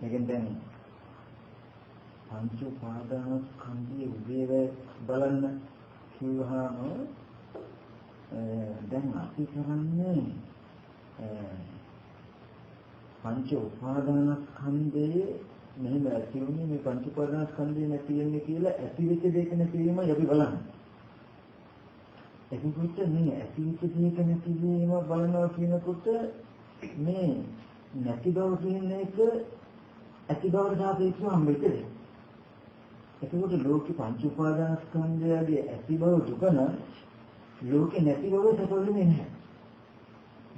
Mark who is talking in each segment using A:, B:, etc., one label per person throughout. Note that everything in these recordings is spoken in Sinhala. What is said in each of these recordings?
A: මේකෙන් දැන් පංච උපාදානස්කන්ධයේ උදේව බලන්න කිව්වහම දැන් අපි කරන්නේ පංච උපාදානස්කන්ධයේ මෙහෙම ඇති වුණේ මේ පංච උපාදානස්කන්ධය නැති වෙන්නේ කියලා ඇති වෙච්ච දෙයක නැති වීම අපි බලන්නේ. එතකොට මේ ඇති වෙච්ච දෙයක නැති වීම බලනවා කියනකොට මේ නැති බව කියන එක ඇති බවට සාපේක්ෂව හම්බෙච්ච දෙයක්. එතකොට ලෝකේ පංච උපාදානස්කන්ධයගේ ඇති බව දුක නම් ලෝකේ නැති බව සැප වෙන්නේ නැහැ.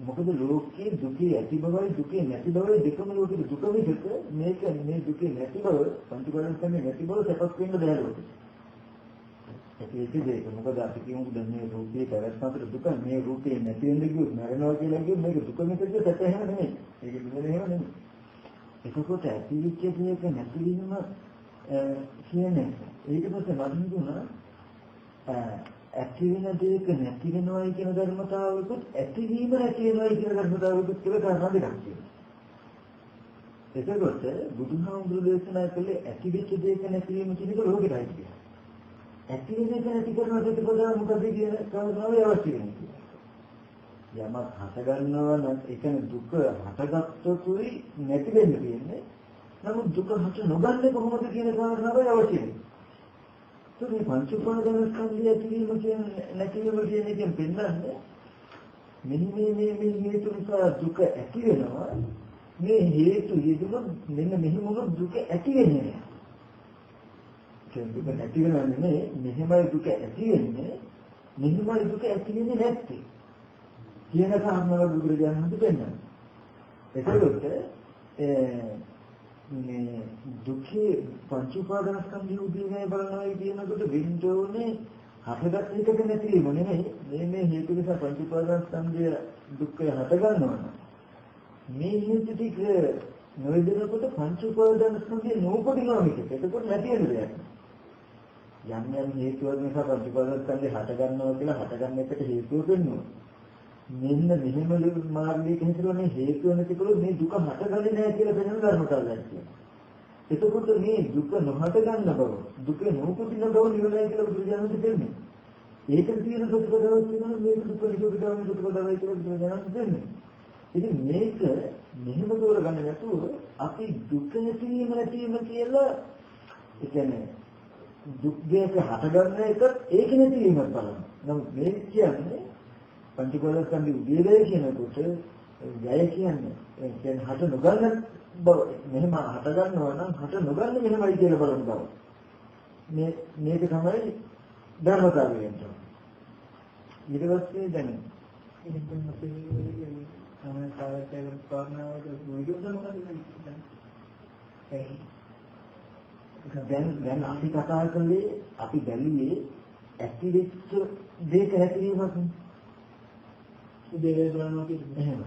A: මොකද ලෝකයේ දුකේ ඇති බවයි දුකේ නැති බවයි දෙකම ලෝකේ දුක විදිහට මේක මේ දුකේ නැති බව පංච උපාදානස්කන්ධේ නැති බව සැපක් වෙන්න බෑ ලෝකෙ. ඒක දෙක මොකද අපි කියමු දැන් මේ රූපේ පැවැත්ම අතර දුක මේ රූපේ නැති වෙන්න කිව්වොත් මරණවා කියලා කිව්වොත් මේක දුක මිසක සැප එහෙම නෙමෙයි. ඒක දුක නෙමෙයි නෙමෙයි. එතකොට ඇතිවිච්ච දෙයක නැතිවීම කියන්නේ ඒක පස්සේ වදිනුනා ඇති වෙන දෙයක නැති වෙනවයි කියන ධර්මතාවයකුත් ඇතිවීම නැති වෙනවයි කියන ධර්මතාවයකුත් කියලා කාරණා දෙකක් තියෙනවා. එතකොට බුදුහාමුදුරු දේශනා කළේ ඇතිවෙච්ච දෙයක නැතිවීම කියන එක ලෝකෙටයි කියන්නේ. ඇති වෙන එක නැති කරන ප්‍රතිපදාව මොකද කියන කාරණාව අවශ්‍ය වෙනවා. යමක් හට ගන්නවා නම් ඒ කියන්නේ දුක හටගත්තොතුයි නැති වෙන්න තියෙන්නේ. නමුත් දුක හට නොගන්නේ කොහොමද කියන කාරණාව අවශ්‍ය වෙනවා. මේ පංච උපාදානස්කන්ධය ඇතිවීම කියන්නේ නැතිවීම කියන එකෙන් පෙන්නන්නේ මෙන්න මේ මේ මේ හේතු නිසා දුක ඇති වෙනවා මේ හේතු යෙදුනොත් මෙන්න මෙහෙම වුණොත් දුක ඇති වෙන්නේ නැහැ. කියන්නේ දුක නැති වෙනවා නෙමෙයි මෙහෙමයි දුක ඇති වෙන්නේ මෙහෙමයි දුක ඇති වෙන්නේ නැත්තේ. කියන කාරණාව බුදුරජාණන් වහන්සේ පෙන්නනවා. එතකොට මේ දුකේ පංච උපාදානස්කන්ධය උදීනේ බලනවා කියනකොට වින්දෝනේ හටගත් එකක නැතිවීම නෙමෙයි මේ මේ හේතු නිසා පංච උපාදානස්කන්ධය දුක්ඛය හට ගන්නවා මේ හේතු ටික නොයදෙනකොට පංච උපාදානස්කන්ධය නූපදිනවා මේක. එතකොට නැති වෙන දෙයක්. යම් යම් හේතුවක් නිසා පංච උපාදානස්කන්ධය හට ගන්නවා කියලා හට ගන්න එකට හේතුව වෙන්නවා. මෙන්න මෙහෙම මාර්ගයක හිතලා හේතු නැතිකොට මේ දුක හටගන්නේ නැහැ කියලා වෙනම ධර්මතාවයක් කියනවා. එතකොට මේ දුක නොහට ගන්න බව, දුක නූපදින බව නිවනයි කියලා බුදුරජාණන් දෙන්නේ. ඒක තියෙන ප්‍රතිපදාවක් කියනවා මේක දුක නිරෝධගාමී ප්‍රතිපදාවයි කියලා බුදුරජාණන් දෙන්නේ. ඉතින් මේක මෙහෙම දෝරගන්න නැතුව අපි දුක නැතිවීම නැතිවීම කියලා ඒ කියන්නේ දුක් දෙක හටගන්න එක ඒක නැතිවීමක් බලන්න. නමුත් මේ කියන්නේ පංචකෝලස්කන්ධ උදේලය කියනකොට යය කියන්නේ කියන්නේ හට නොගන්න බව මෙහෙම හට ගන්නවා නම් හට නොගන්න මෙහෙමයි කියලා බලන බව. මේ මේක තමයි ධර්මතාවය කියන්නේ. ඊට පස්සේ දැන් තමයි කාර්යයෙන් කාරණාවට විරුද්ධ මොකද දැන් දැන් අපි කතා කළේ අපි බැලුවේ ඇති වෙච්ච දෙයක හැකිරීමක් උදේවේ බලනවා කියන්නේ එහෙම.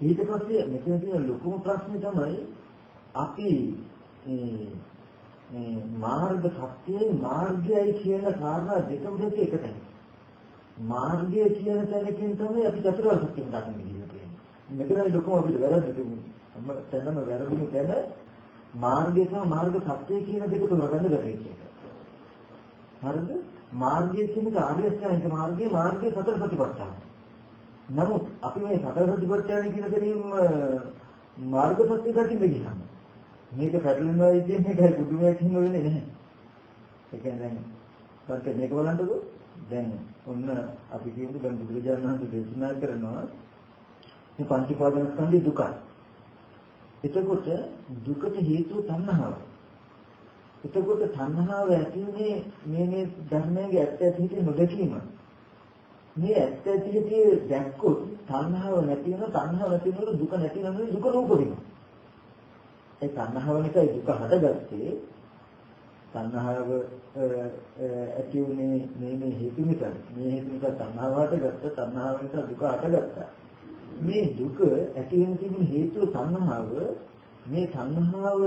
A: ඊට පස්සේ මෙතන තියෙන ලොකුම ප්‍රශ්නේ තමයි අපි මේ මාර්ග සත්‍යයේ මාර්ගයයි කියන කාරණා දෙකම දෙක එකතැන. මාර්ගය කියන තැනකින් තමයි අපි චතුරාර්ය සත්‍යය දකින්නේ කියන්නේ. මෙතනයි ලොකුම අපිට වැරද්ද තිබුණේ. අම්ම තැනම වැරදුණු තැන මාර්ගය සහ මාර්ග සත්‍යය කියන දෙක තෝරගන්න බැහැ හරිද? මාර්ගය කියන එක ආර්ය අෂ්ටාංගික මාර්ගය මාර්ගයේ සතර ප්‍රතිපත්තාව. නමුත් අපි මේ සතර ප්‍රතිපත්තියන කියන දෙයින් මාර්ග සත්‍ය දකින්න ගියාම මේක පැටලෙනවා කියන එකයි බුදුමයක් හිම වෙන්නේ නැහැ. ඒ කියන්නේ දැන් පස්සේ මේක බලන්නකෝ දැන් ඔන්න අපි කියමු දැන් බුදුරජාණන් වහන්සේ දේශනා කරනවා මේ පංච උපාදානස්කන්ධය දුකයි. එතකොට දුකට හේතුව තණ්හාව. එතකොට තණ්හාව ඇතිනේ මේ මේ ධර්මයේ ඇත්ත ඇති හිතේ නොදැකීම. මේ ඇත්ත ඇති හිතේ දැක්කොත් තණ්හාව නැති වෙන තණ්හාව නැති වෙනකොට දුක නැති වෙනකොට දුක නූපදිනවා. ඒ තණ්හාව නිසා දුක හටගත්තේ තණ්හාව ඇති උනේ මේ මේ හේතු නිසා මේ හේතු නිසා තණ්හාව හටගත්ත තණ්හාව නිසා දුක හටගත්තා මේ දුක ඇති වෙන තිබුණ හේතුව තණ්හාව මේ තණ්හාව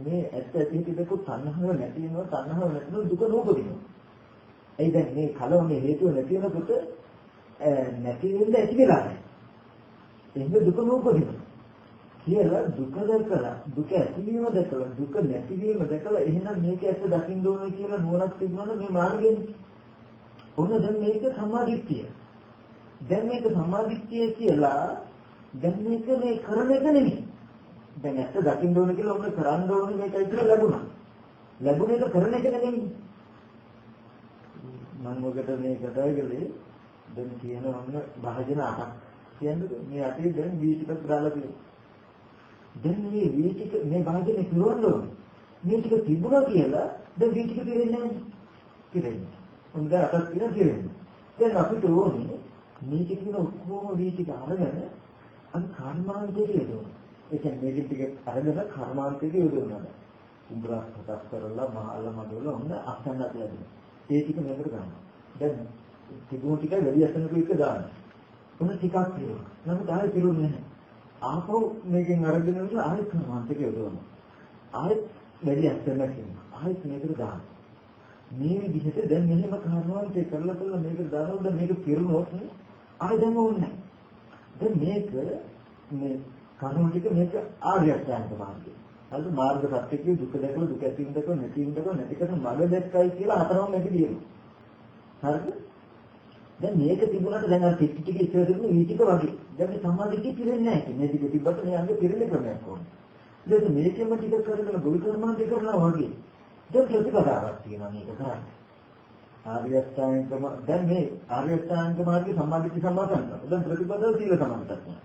A: මේ ඇත්ත ඇති හිත දෙක තණ්හාව නැති වෙනවා තණ්හාව නැතිවෙනවා දුක නූපදිනවා. ඒ දැන් මේ කලවම හේතුව නැති වෙනකොට නැති වෙන්න ඇති වෙලා නැහැ. එහෙනම් දුක නූපදිනවා. කියලා දුක දැකලා දුක ඇතිවීම දැකලා දුක නැතිවීම දැකලා එහෙනම් මේක ඇත්ත දකින්න ඕනේ කියලා නුවණක් තිබුණාම මේ මාර්ගයෙන් ඔන්න දැන් මේක සම්මාදිට්ඨිය. දැන් මේක සම්මාදිට්ඨිය කියලා දැන් මේක මේ කරන එක නෙමෙයි. දැන් ඇත්ත දකින්න ඕනේ කියලා ඔන්න කරන්න ඕනේ මේකයි කියලා ලැබුණා. ලැබුණ එක කරන එක නෙමෙයි. මම ඔකට මේ කතා කළේ දැන් කියන ඔන්න භාජන අටක් කියන්නේ මේ අතේ දැන් වීටිකක් දාලා තියෙනවා. දැන් මේ වීටික මේ භාජනේ පිරවන්න ඕනේ. මේ ටික තිබුණා කියලා දැන් වීටික පිරෙන්නේ නැහැ. පිරෙන්නේ. හොඳ අටක් තියෙන පිරෙන්නේ. දැන් අපිට ඕනේ මේ ටික ඔක්කොම වීටික අරගෙන අන් කර්මාන්තයට යොදවන්න. ඒ කියන්නේ මේක ටික අරගෙන කර්මාන්තයට යොදවනවා. උඹරා හතක් කරලා මහල්ල මඩවල ඔන්න අස්සන්නත් ලැබෙනවා. ඒ ටික මෙතන ගන්න. දැන් තිබුණු ටික වැඩි අස්සනක එක දාන්න. ඔන්න ටිකක් තියෙනවා. නමුත් ආයෙ පිරුන්නේ නැහැ. ආපහු මේකෙන් අරගෙන ඉන්න ආයෙත් කර්මාන්තයට යොදවනවා. ආයෙත් වැඩි අස්සනක් කියනවා. ආයෙත් මේකට දාන්න. මේ විදිහට දැන් මෙහෙම කර්මාන්තය කරලා කරලා මේක දානොත් මේක පිරුණොත් ආයෙ දැන් ඕනේ නැහැ. දැන් මේක මේ කරුණු ටික මේක ආර්ය අෂ්ටාංග මාර්ගය. හරිද මාර්ග සත්‍ය කිය දුක දැකලා දුක ඇති වෙනකොට නැති වෙනකොට නැතිකට මඟ දැක්කයි කියලා හතරම මේක දියනවා. හරිද? දැන් මේක තිබුණාට දැන් අර ටික ටික ඉස්සර තිබුණ ඊ ටික වගේ. දැන් මේ සම්මාදිටිය පිරෙන්නේ නැහැ. මේ ටික තිබ්බට මේ අංගෙ පිරෙන්නේ ක්‍රමයක් ඕනේ. දැන් මේකෙම ටික කරගෙන ගොවි කර්මාන්තය කරනවා වගේ. දැන් ප්‍රතිපදාවක් තියෙනවා මේක කරන්නේ. ආර්ය අෂ්ටාංගම දැන් මේ ආර්ය අෂ්ටාංග මාර්ගයේ සම්මාදිට්ඨි සම්මාසන්න. දැන් ප්‍රතිපදාව සීල සමාධිය.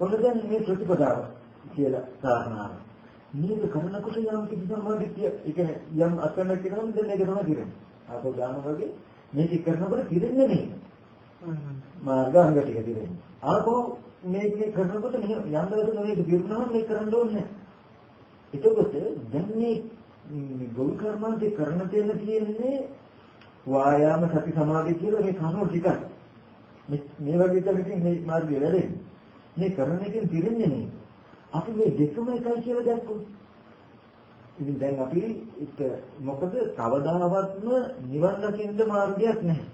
A: ඔන්න දැන් මේ ප්‍රතිපදාව කියලා සාධනාව. මේක කරනකොට යම් කිසි සම්මාදිට්ඨිය ඒ කියන්නේ යම් අත්දැක කියනනම් දැන් මේක තමයි කියන්නේ. ආපහු දාන වගේ මේක කරනකොට පිරෙන්නේ නෙමෙයි. මාර්ගාංග ටික පිරෙන්නේ. ආපහු මේක කරනකොට මෙහෙම යම් දවසක මේක පිරුණාම මේක කරන්න ඕනේ නැහැ. එතකොට දැන් මේ ගොවි කර්මාන්තේ කරන තැන තියෙන්නේ වායාම සති සමාධි කියලා මේ කරුණු ටිකක්. මේ වගේ දෙයකින් මේ මාර්ගය වැඩෙන්නේ. මේ කරන එකෙන් පිරෙන්නේ නෙමෙයි. අපි මේ දෙකම එකයි කියලා දැක්කොත් ඉතින් දැන් අපි එක මොකද කවදාවත්ම නිවන් දකින්න මාර්ගයක් නැහැ.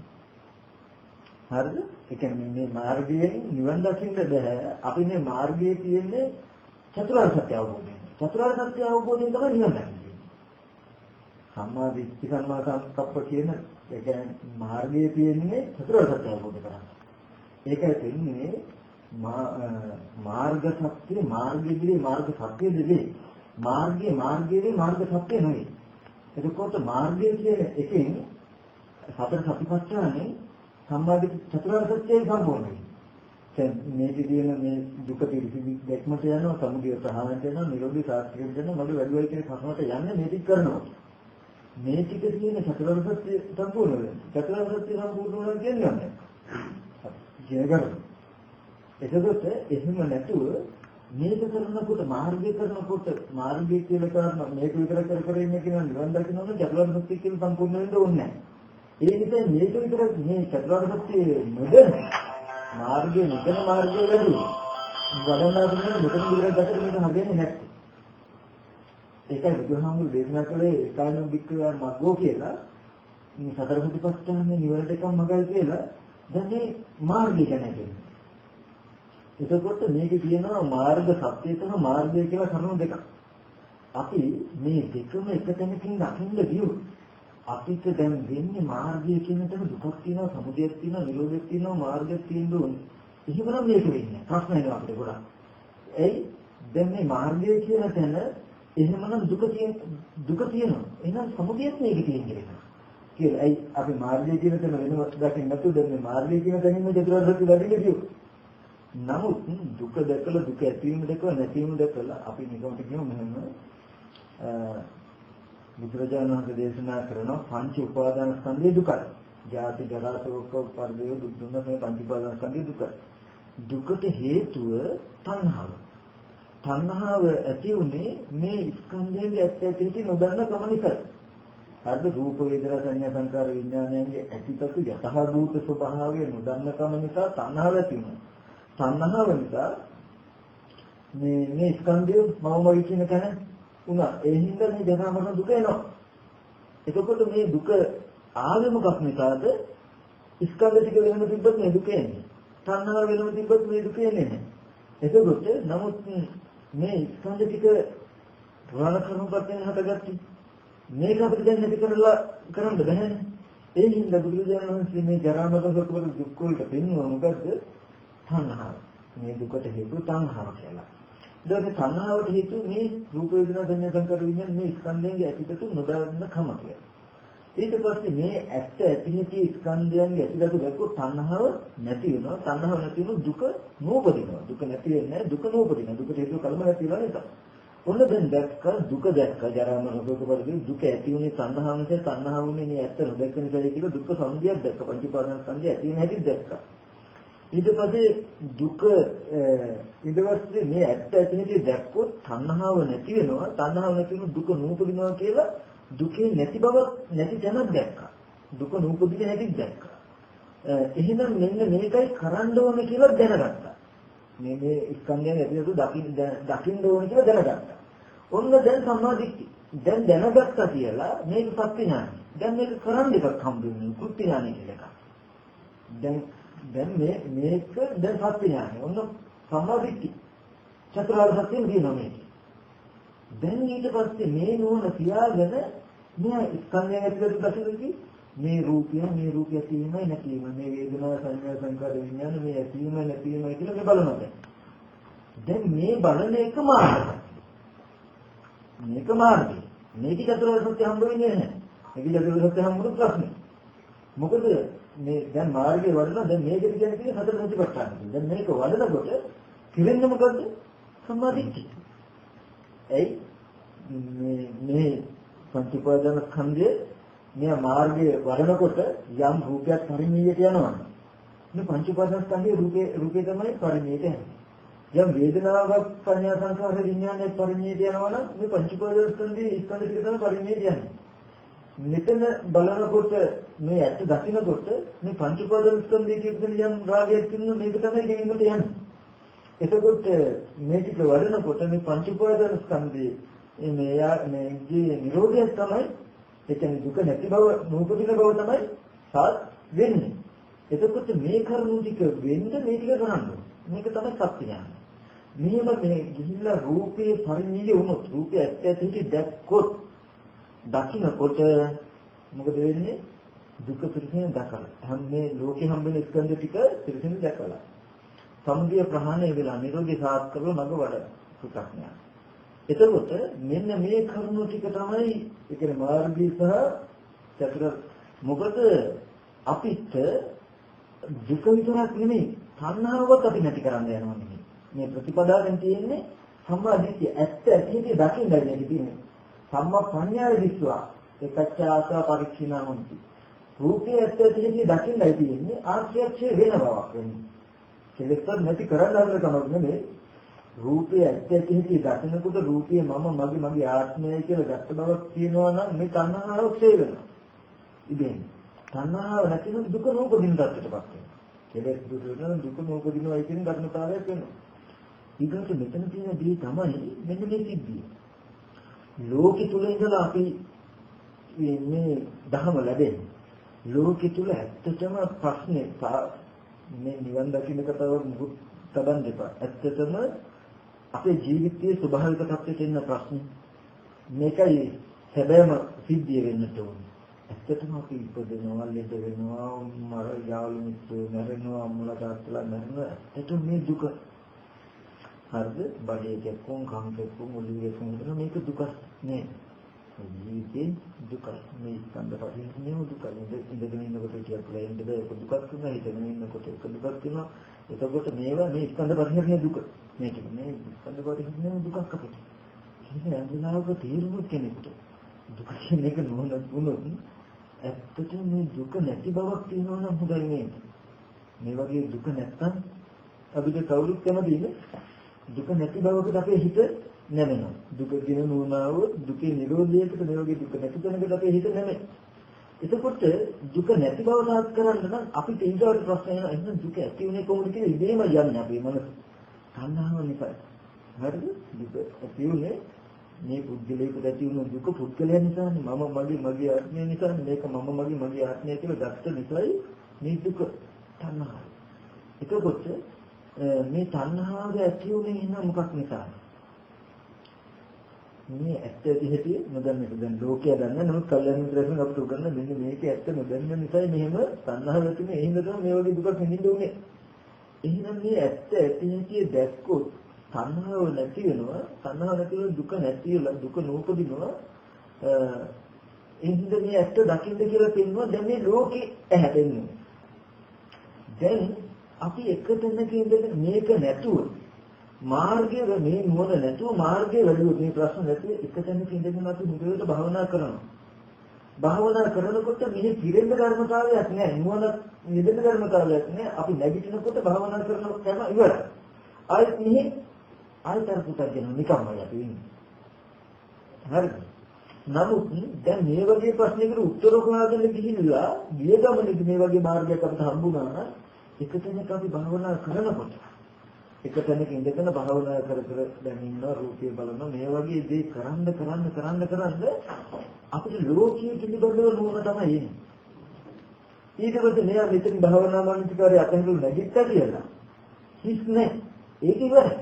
A: හරිද? ඒ කියන්නේ මේ මාර්ගයෙන් නිවන් දකින්න බෑ. අපි මේ මාර්ගයේ තියෙන්නේ චතුරාර්ය සත්‍ය අවබෝධය. චතුරාර්ය සත්‍ය අවබෝධයෙන් තමයි නිවන් දකින්නේ. සම්මා දිට්ඨි සම්මා සංකප්ප කියන ඒ කියන්නේ මාර්ගයේ තියෙන්නේ චතුරාර්ය සත්‍ය අවබෝධ කරගන්න. ඒකයි තියෙන්නේ මාර්ග සත්‍ය මාර්ගයේ මාර්ග සත්‍ය දෙවේ මාර්ගයේ මාර්ගයේ මාර්ග සත්‍ය නෙවෙයි. එතකොට මාර්ගය කියන එකෙන් සතර සතිපට්ඨානේ සම්බන්ධ චතුරාර්ය සත්‍යය සම්පූර්ණයි. දැන් මේකේ තියෙන මේ දුක පිළිසිදි දැක්මට යනවා සමුදය ප්‍රහාණයට යනවා නිරෝධී සාස්ත්‍රයට යනවා මඩ වැඩි වෙයි කියන කර්මයට යන්නේ මේ ටික කරනවා. මේ ටික තියෙන චතුරාර්ය සත්‍ය සම්පූර්ණ වෙනවා. චතුරාර්ය සත්‍ය සම්පූර්ණ වෙනවා කියන්නේ කියන්නේ එතකොට එහෙම නැතුව මේක කරනකොට මාර්ගය කරනකොට මාර්ගය කියලා කරන මේක විතර කර කර ඉන්න කෙනා නිවන් දකින්නොත් චතුරාර්ය සත්‍ය කියලා සම්පූර්ණ වෙන්න ඕනේ නැහැ. ඒ නිසා මේක විතර මේ චතුරාර්ය සත්‍ය නොදැන මාර්ගය නිකන මාර්ගය වැඩි. වඩනවා කියන්නේ මෙතන විතර දැකලා මේක හරියන්නේ නැත්තේ. ඒකයි බුදුහාමුදුරු දේශනා කළේ ඒකායන වික්‍රය මග්ගෝ කියලා මේ සතර සතිපට්ඨානේ නිවනට එකම මගයි කියලා දැන් මේ මාර්ගය ගැන කියන්නේ. එතකොට මේකේ තියෙනවා මාර්ග සත්‍ය සහ මාර්ගය කියලා කරුණු දෙකක්. අපි මේ දෙකම එක තැනකින් දකින්න ගියොත් අපිට දැන් වෙන්නේ මාර්ගය කියන තැන දුකක් තියෙනවා, සමුදයක් තියෙනවා, නිරෝධයක් තියෙනවා, මාර්ගයක් තියෙන්න ඕනේ. එහෙමනම් මේක වෙන්නේ. ප්‍රශ්න එනවා අපිට ගොඩක්. එයි දැන් මේ මාර්ගය කියන තැන එහෙමනම් දුක තියෙන දුක තියෙනවා. එහෙනම් සමුදයක් මේකේ තියෙන්නේ. කියලා. ඇයි අපි මාර්ගය කියන තැන වෙනම දකින්න නැතුව දැන් මේ මාර්ගය කියන තැනින්ම චතුරාර්ය සත්‍ය දකින්න ගියොත් නමුත් දුක දැකලා දුක ඇතිවීම දැකලා නැතිවීම දැකලා අපි නිකම්ට කියමු මෙහෙම බුදුරජාණන් වහන්සේ දේශනා කරන පංච උපාදාන ස්කන්ධයේ දුකයි. ජාති ජරා ශෝක පරිදේ දුක් දුන්න මේ පංච උපාදාන ස්කන්ධයේ දුකයි. දුකට හේතුව තණ්හාව. තණ්හාව ඇති උනේ මේ ස්කන්ධයේ ඇත්ත ඇති නොදන්න කම නිසා. හරිද රූප වේදනා සංඥා සංකාර විඥානයන්ගේ ඇතිතතු යථා භූත ස්වභාවය නොදන්න කම නිසා තණ්හාව ඇති වෙනවා. තණ්හාව නිසා මේ මේ ස්කන්ධය මම මගේ කියන තැන උනා. ඒ හින්දා මේ ජරා මරණ දුක එනවා. එතකොට මේ දුක ආවේ මොකක් නිසාද? ස්කන්ධ ටික වෙනම තිබ්බත් මේ දුක එන්නේ. තණ්හාව වෙනම තිබ්බත් මේ දුක එන්නේ නැහැ. එතකොට නමුත් මේ ස්කන්ධ ටික පුරාණ කර්මපතෙන් හටගatti මේක අපිට දැන් නැති කරලා කරන්න බැහැ. ඒ හින්දා බුදුරජාණන් වහන්සේ මේ ජරා මරණ දුක වල දුක් වලට පෙන්වුවා මොකද්ද? තණ්හාව. මේ දුකට හේතුව තණ්හාව කියලා. ඊට තණ්හාවට හේතුව මේ රූප වේදනා සංඥා සංකාර විඥාන මේ ස්කන්ධයන්ගේ ඇතිතතු නොදන්න කම කියලා. ඊට පස්සේ මේ ඇත්ත ඇතිනිති ස්කන්ධයන්ගේ ඇතිතතු දැක්කොත් තණ්හාව නැති වෙනවා. තණ්හාව නැති වුණොත් දුක නූපදිනවා. දුක නැති වෙන්නේ දුක නූපදිනවා. දුකට හේතුව කලම නැති වෙනවා නේද? ඔන්න දැන් දැක්ක දුක දැක්ක ජරා මරණ දුක පරිදි දුක ඇති වුණේ තණ්හාව නිසා තණ්හාව වුණේ මේ ඇත්ත නොදැක්ක නිසා කියලා දුක් සංදියක් දැක්ක පංච පාදන සංදිය ඇති වෙන හැටි දැක්කා ඊට පස්සේ දුක ඊට පස්සේ මේ ඇත්ත ඇති නැති දැක්කොත් තණ්හාව නැති වෙනවා තණ්හාව නැති වෙන දුක නූපදිනවා කියලා දුකේ නැති බව නැති තැනක් දැක්කා දුක නූපදින හැටි දැක්කා එහෙනම් මෙන්න මේකයි කරන්න ඕනේ කියලා දැනගත්තා මේ මේ ස්කන්ධයන් ඇතුළත දකින්න දකින්න ඕනේ කියලා දැනගත්තා. ඔන්න දැන් සම්මාදිට්ඨි. දැන් දැනගත්තා කියලා මේක සත්‍ය ඥානයි. දැන් මේක කරන්න එකක් හම්බ වෙන්නේ කෘත්‍ය ඥානය කියලා එකක්. දැන් දැන් මේ මේක දැන් සත්‍ය ඥානයි. ඔන්න සම්මාදිට්ඨි. චතුරාර්ය සත්‍යයෙන් දිනනවා මේක. දැන් ඊට පස්සේ මේ නුවණ තියාගෙන මෙයා ස්කන්ධයන් ඇතුළත දකින්නකි මේ රූපය මේ රූපය ඇතිවීමයි නැතිවීම මේ වේදනා සංඥා සංකාර විඥාන මේ ඇතිවීම නැතිවීමයි කියලා මේ බලනවා දැන්. දැන් මේ බලන එක මාර්ගය. මේක මාර්ගය. මේක චතුරාර්ය සත්‍ය හම්බ වෙන්නේ නැහැ. මේක චතුරාර්ය සත්‍ය හම්බුන ප්‍රශ්නේ. මොකද මේ දැන් මාර්ගයේ වඩන දැන් මේකද කියන්නේ තියෙන හතර ප්‍රතිපත්තාන. දැන් මේක වඩනකොට කිරෙන්නේ මොකද්ද? සම්මාදිට්ඨිය. එයි මේ මේ පංච උපාදාන ස්කන්ධයේ මේ මාර්ගයේ වඩනකොට යම් රූපයක් පරිණියට යනවා. මේ පංච උපාදානස්කන්ධයේ රූපේ රූපේ තමයි පරිණියට යන්නේ. යම් වේදනාවක් සංඥා සංකාර විඥානයේ පරිණියට යනවා නම් මේ පංච උපාදානස්කන්ධයේ ස්කන්ධ ටික තමයි පරිණියට යන්නේ. මෙතන බලනකොට මේ ඇත්ත දකිනකොට මේ පංච උපාදානස්කන්ධයේ කියන යම් රාගයක් තියෙන මේක තමයි ගෙනින්නට යන්නේ. එතකොට මේ ටික වඩනකොට මේ පංච උපාදානස්කන්ධයේ මේ මේගේ නිරෝධය තමයි ඒ කියන්නේ දුක නැති බව නූපදින බව තමයි සාත් වෙන්නේ. එතකොට මේ කරුණු ටික වෙන්න මේ ටික කරන්න මේක තමයි සත්‍ය ඥානය. මෙහෙම මේ ගිහිල්ලා රූපේ පරිණිය වුණොත් රූපය ඇත්ත ඇති දැක්කොත් දකින්නකොට මොකද වෙන්නේ? දුක පිළිසින දැකලා. හැම මේ ලෝකේ හම්බෙන ස්කන්ධ ටික පිළිසින දැකලා. සමුදය ප්‍රහාණය වෙලා නිරෝධය සාත් කරලා මඟ වඩ සුඛඥාන. එතකොට මෙන්න මේ කරුණු ටික තමයි ඒ කියන්නේ මාර්ගී සහ චතුර මොකද අපිට දුක විතරක් නෙමෙයි තණ්හාවක් අපි නැති කරන්න යනවා නෙමෙයි මේ ප්‍රතිපදාවෙන් තියෙන්නේ සම්මා දිට්ඨිය ඇත්ත ඇහිදී දකින්නයි මේක තියෙන්නේ සම්මා ප්‍රඥාවේ දිස්වා ඒකච්ඡාසා පරික්ෂිනා හොන්ති රූපේ ඇත්ත ඇහිදී දකින්නයි තියෙන්නේ ආශ්‍රයක්ෂේ වෙන බවක් වෙන්නේ කෙලෙස් නැති කරන්න හදන කමක් නෙමෙයි රූපය ඇත්ත ඇති දකිනකොට රූපය මම මගේ මගේ ආත්මය කියලා ගත්ත බවක් තියෙනවා නම් මේ තණ්හාව ක්ෂය වෙනවා. ඉතින් තණ්හාව නැතිනම් දුක නූපදින තත්ත්වයටපත් වෙනවා. කෙලෙස් දුක වෙන දුක නූපදිනවා කියන ධර්මතාවයක් වෙනවා. ඊගොල්ලෝ මෙතන තියෙන දේ තමයි මෙන්න මේ සිද්ධිය. ලෝකෙ තුල ඉඳලා අපි මේ ධහම ලැබෙන්නේ. ලෝකෙ තුල ඇත්තටම ප්‍රශ්නේ මේ නිවන් දකින්න කතාව මුකුත් තබන් දෙපා. ඇත්තටම අපේ ජීවිතයේ ස්වභාවික තත්ත්වයට එන්න ප්‍රශ්නේ මේකයි හැබැයිම සිද්ධිය වෙන්න ඕනේ. ඇත්තටම අපි ඉපදෙනවා ලෙඩ වෙනවා මර යාළු මිත්‍රයෝ මැරෙනවා අම්මලා තාත්තලා මැරෙනවා ඒත් මේ දුක හරිද? බඩේ කැක්කුම් කම් කැක්කුම් ඔළුවේ කැක්කුම් මේක දුක නේ. ජීවිතේ දුක මේ ස්කන්ධ පරිහිනේ දුක ඉඳගෙන ඉන්නකොට ටිකක් ලැයින්ද ඒක දුකක් තුනයි ඉඳගෙන ඉන්නකොට ඒක දුකක් තුනයි එතකොට මේවා මේ ස්කන්ධ පරිහිනේ දුක. මේක මේ ස්කන්ධ පරිහිනේ දුකක් අපිට. ඉතින් අඳුනාවක තීරුම් කෙනෙකුට දුක කියන එක නෝන වුණොත් ඇත්තට මේ දුක නැති බවක් තියෙනවා නම් හොඳයි මේ මේ වගේ දුක නැත්තම් අපිට කවුරුත් කැමතිද? දුක නැති බවකට අපේ හිත නැමෙනවා දුක කියන නෝනාව දුකේ නිරෝධයකට මේ වගේ දුක නැති තැනකට අපේ හිත නැමෙයි එතකොට දුක නැති බව සාත් කරන්න නම් අපිට ඊගාට ප්‍රශ්න එනවා එහෙනම් දුක ඇති වෙන්නේ කොහොමද කියලා ඉබේම යන්නේ අපේ මනස. තණ්හාව නිසා. හරිද? දුක ඇති වෙන්නේ මේ පුද්ගලයෙකුට ඇති වුණු දුක පුද්ගලයා නිසානේ මම මගේ මගේ ආත්මය නිසානේ මේක මම මගේ මගේ ආත්මය කියලා ගත්ත නිසායි මේ දුක තණ්හාව. එතකොට මේ තණ්හාව ඇති වුණේ එහෙනම් මොකක් නිසාද? මේ ඇත්ත ඇති නොදන්න එක දැන් ලෝකයා දන්න නමුත් කල්යනා මිත්‍රයන් අපිට උගන්න මෙන්න මේක ඇත්ත නොදන්න නිසා මෙහෙම තණ්හාව ඇති මේ එහෙම තමයි මේ වගේ දුකක් විඳින්න උනේ. එහෙනම් මේ ඇත්ත ඇති හැටි දැක්කොත් තණ්හාව නැති වෙනවා තණ්හාව නැති වෙන දුක නැති වෙලා දුක නූපදිනවා එහෙනම් මේ ඇත්ත දකින්න කියලා පෙන්වනවා දැන් මේ ලෝකේ ඇහැදෙන්නේ. දැන් අපි එක තැනක ඉඳලා මේක නැතුව මාර්ගය මේ නුවණ නැතුව මාර්ගය වැඩිවෙ මේ ප්‍රශ්න නැතුව එක තැනක ඉඳගෙන අපි මුදලට භාවනා කරනවා. භාවනා කරනකොට මෙහි පිරෙන්න ධර්මතාවයක් නැහැ. නුවණ නිදෙන්න ධර්මතාවයක් නැහැ. අපි නැගිටිනකොට භාවනා කරනකොට තමයි ඉවරයි. ආයෙත් මෙහි ආයෙත් අර පුතක් දෙන නිකම්මයි අපි ඉන්නේ. හරිද? නමුත් දැන් මේ වගේ ප්‍රශ්නයකට උත්තර හොයාගන්න ගිහිල්ලා ගිය ගමනේදී මේ වගේ මාර්ගයක් අපිට හම්බුණා නම් එක තැනක අපි භාවනා කරනකොට එක තැනක ඉඳගෙන භාවනා කර කර දැන් ඉන්නවා රූපය බලනවා මේ වගේ දේ කරන්න කරන්න කරන්න කරන්න අපිට ලෝකයේ පිළිබඳව නුවණ තමයි එන්නේ. ඊට පස්සේ මෙයා මෙතන භාවනා මානසිකාරය අතහැරලා නැගිට්ටා කියලා. හිස් නැහැ. ඒක ඉවරයි.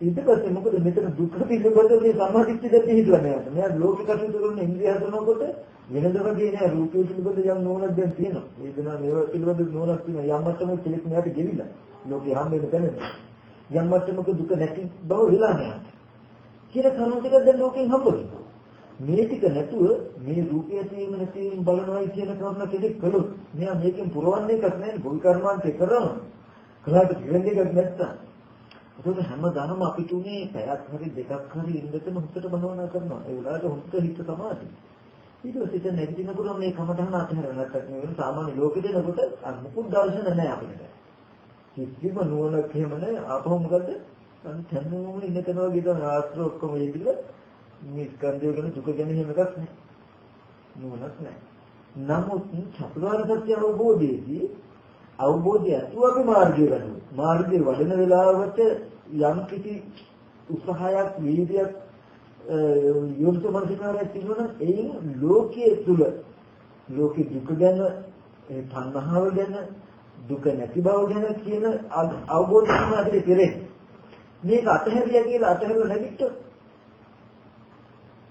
A: ඊට පස්සේ මොකද මෙතන දුක පිළිබඳව මේ සම්මාදිට්ඨිය දැක්ක හිතලා මෙයාට. මෙයා ලෝක කටයුතු කරන ඉන්ද්‍රිය හදනකොට වෙනදම කියන්නේ රූපය පිළිබඳ යම් නුවණක් දැන් තියෙනවා. වේදනා මේවා පිළිබඳ නුවණක් තියෙනවා. යම් මට්ටමක කෙලෙස් මෙයාට ගෙවිලා. ලෝකේ හම්බෙන්න තැන. යම් මට්ටමක දුක නැති බව වෙලා නැහැ. කියලා කරුණු ටික දැන් ලෝකෙන් හම්බුනේ. මේ ටික නැතුව මේ රූපය තියෙන නැතිවීම බලනවායි කියන කරුණ කෙනෙක් කළොත් මෙයා මේකෙන් පුරවන්නේ එකක් නැහැ. බොල් කර්මාන්තේ කරනවා. කළාට කියන්නේ එකක් නැත්තම් ඒකද හැමදාම අපි තුනේ පැයක් හරි දෙකක් හරි ඉඳගෙන හුත්තට භවනා කරනවා. ඒ වෙලාවට හුත්ත හිත සමාධි. ඊට පස්සේ දැන් නැගිටිනකොට මේ කමටහන අතහැරලා නැත්නම් මේ වෙන සාමාන්‍ය ලෝකෙට එනකොට අර මුකුත් දර්ශන නැහැ අපිට. කිසිම නුවණක් එහෙම නැහැ. ආපහු මොකද? අන්න තැන්නම ඉන්න තැන වගේ තමයි ආශ්‍ර ඔක්කොම ඉදිරිය මේ ස්කන්ධය ගැන දුක ගැන එහෙම එකක් නැහැ. නුවණක් නැහැ. නමුත් චතුරාර්ය සත්‍ය අවබෝධයේදී අවබෝධය ඇතුව අපි මාර්ගය වැඩුවා. මාර්ගය වඩන වෙලාවට යම් කිසි උත්සාහයක් වීර්යයක් යොමුතු මනසිකාරයක් තිබුණා එයින් ලෝකයේ තුල ලෝකේ දුක ගැන ඒ තණ්හාව ගැන දුක නැති බව ගැන කියන අවබෝධය තමයි අපිට කෙරෙන්නේ. මේක අතහැරියා කියලා අතහැරලා නැගිට්ටොත්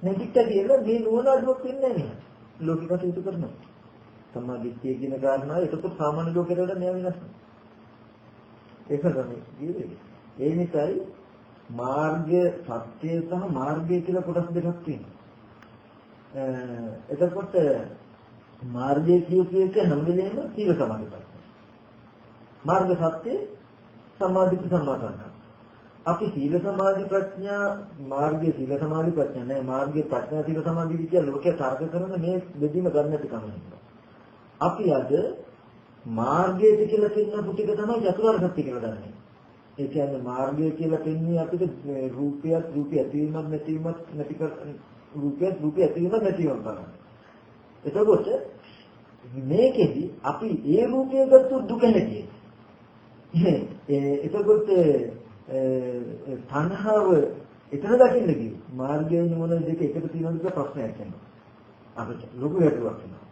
A: නැගිට්ට කියලා මේ නුවණ අඩුවක් වෙන්නේ නැහැ. ලෝකික කටයුතු කරනවා. සම්මා දිට්ඨිය කියන කාරණාව ඒකත් සාමාන්‍ය ලෝකයට වඩා මෙයා වෙනස්. ඒක තමයි කියන්නේ. ඒ නිසායි මාර්ගය සත්‍ය සහ මාර්ගය කියලා කොටස් දෙකක් තියෙනවා. එතකොට මාර්ගය කියපු එක හැම වෙලේම සීල සමාධි ප්‍රඥා. මාර්ග සත්‍ය සමාධි සම්මාසන්න. අපි සීල සමාධි ප්‍රඥා මාර්ගයේ සීල සමාධි ප්‍රඥා නෑ මාර්ගයේ ප්‍රඥා සීල සමාධි කියලා ලෝකයේ තර්ක කරන මේ දෙදීම ගන්න නැති කම අපි අද මාර්ගයේ කියලා කියන පුටික තමයි චතුරාර්ය සත්‍ය කියලා දන්නේ. ඒ කියන්නේ මාර්ගය කියලා කියන්නේ අපිට රූපයත් රූපය ඇතිවීමක් නැතිවීමක් නැති කර රූපයත් රූපය ඇතිවීමක් නැතිවීමක් බලන්න. එතකොට මේකෙදි අපි ඒ රූපය ගත්තු දුක නැති. එතකොට තණ්හාව එතන දකින්න කිව්ව. මාර්ගයේ මොන දෙක එකට තියෙනවද කියලා ප්‍රශ්නයක් එනවා. අපිට ලොකු ගැටලුවක් එනවා.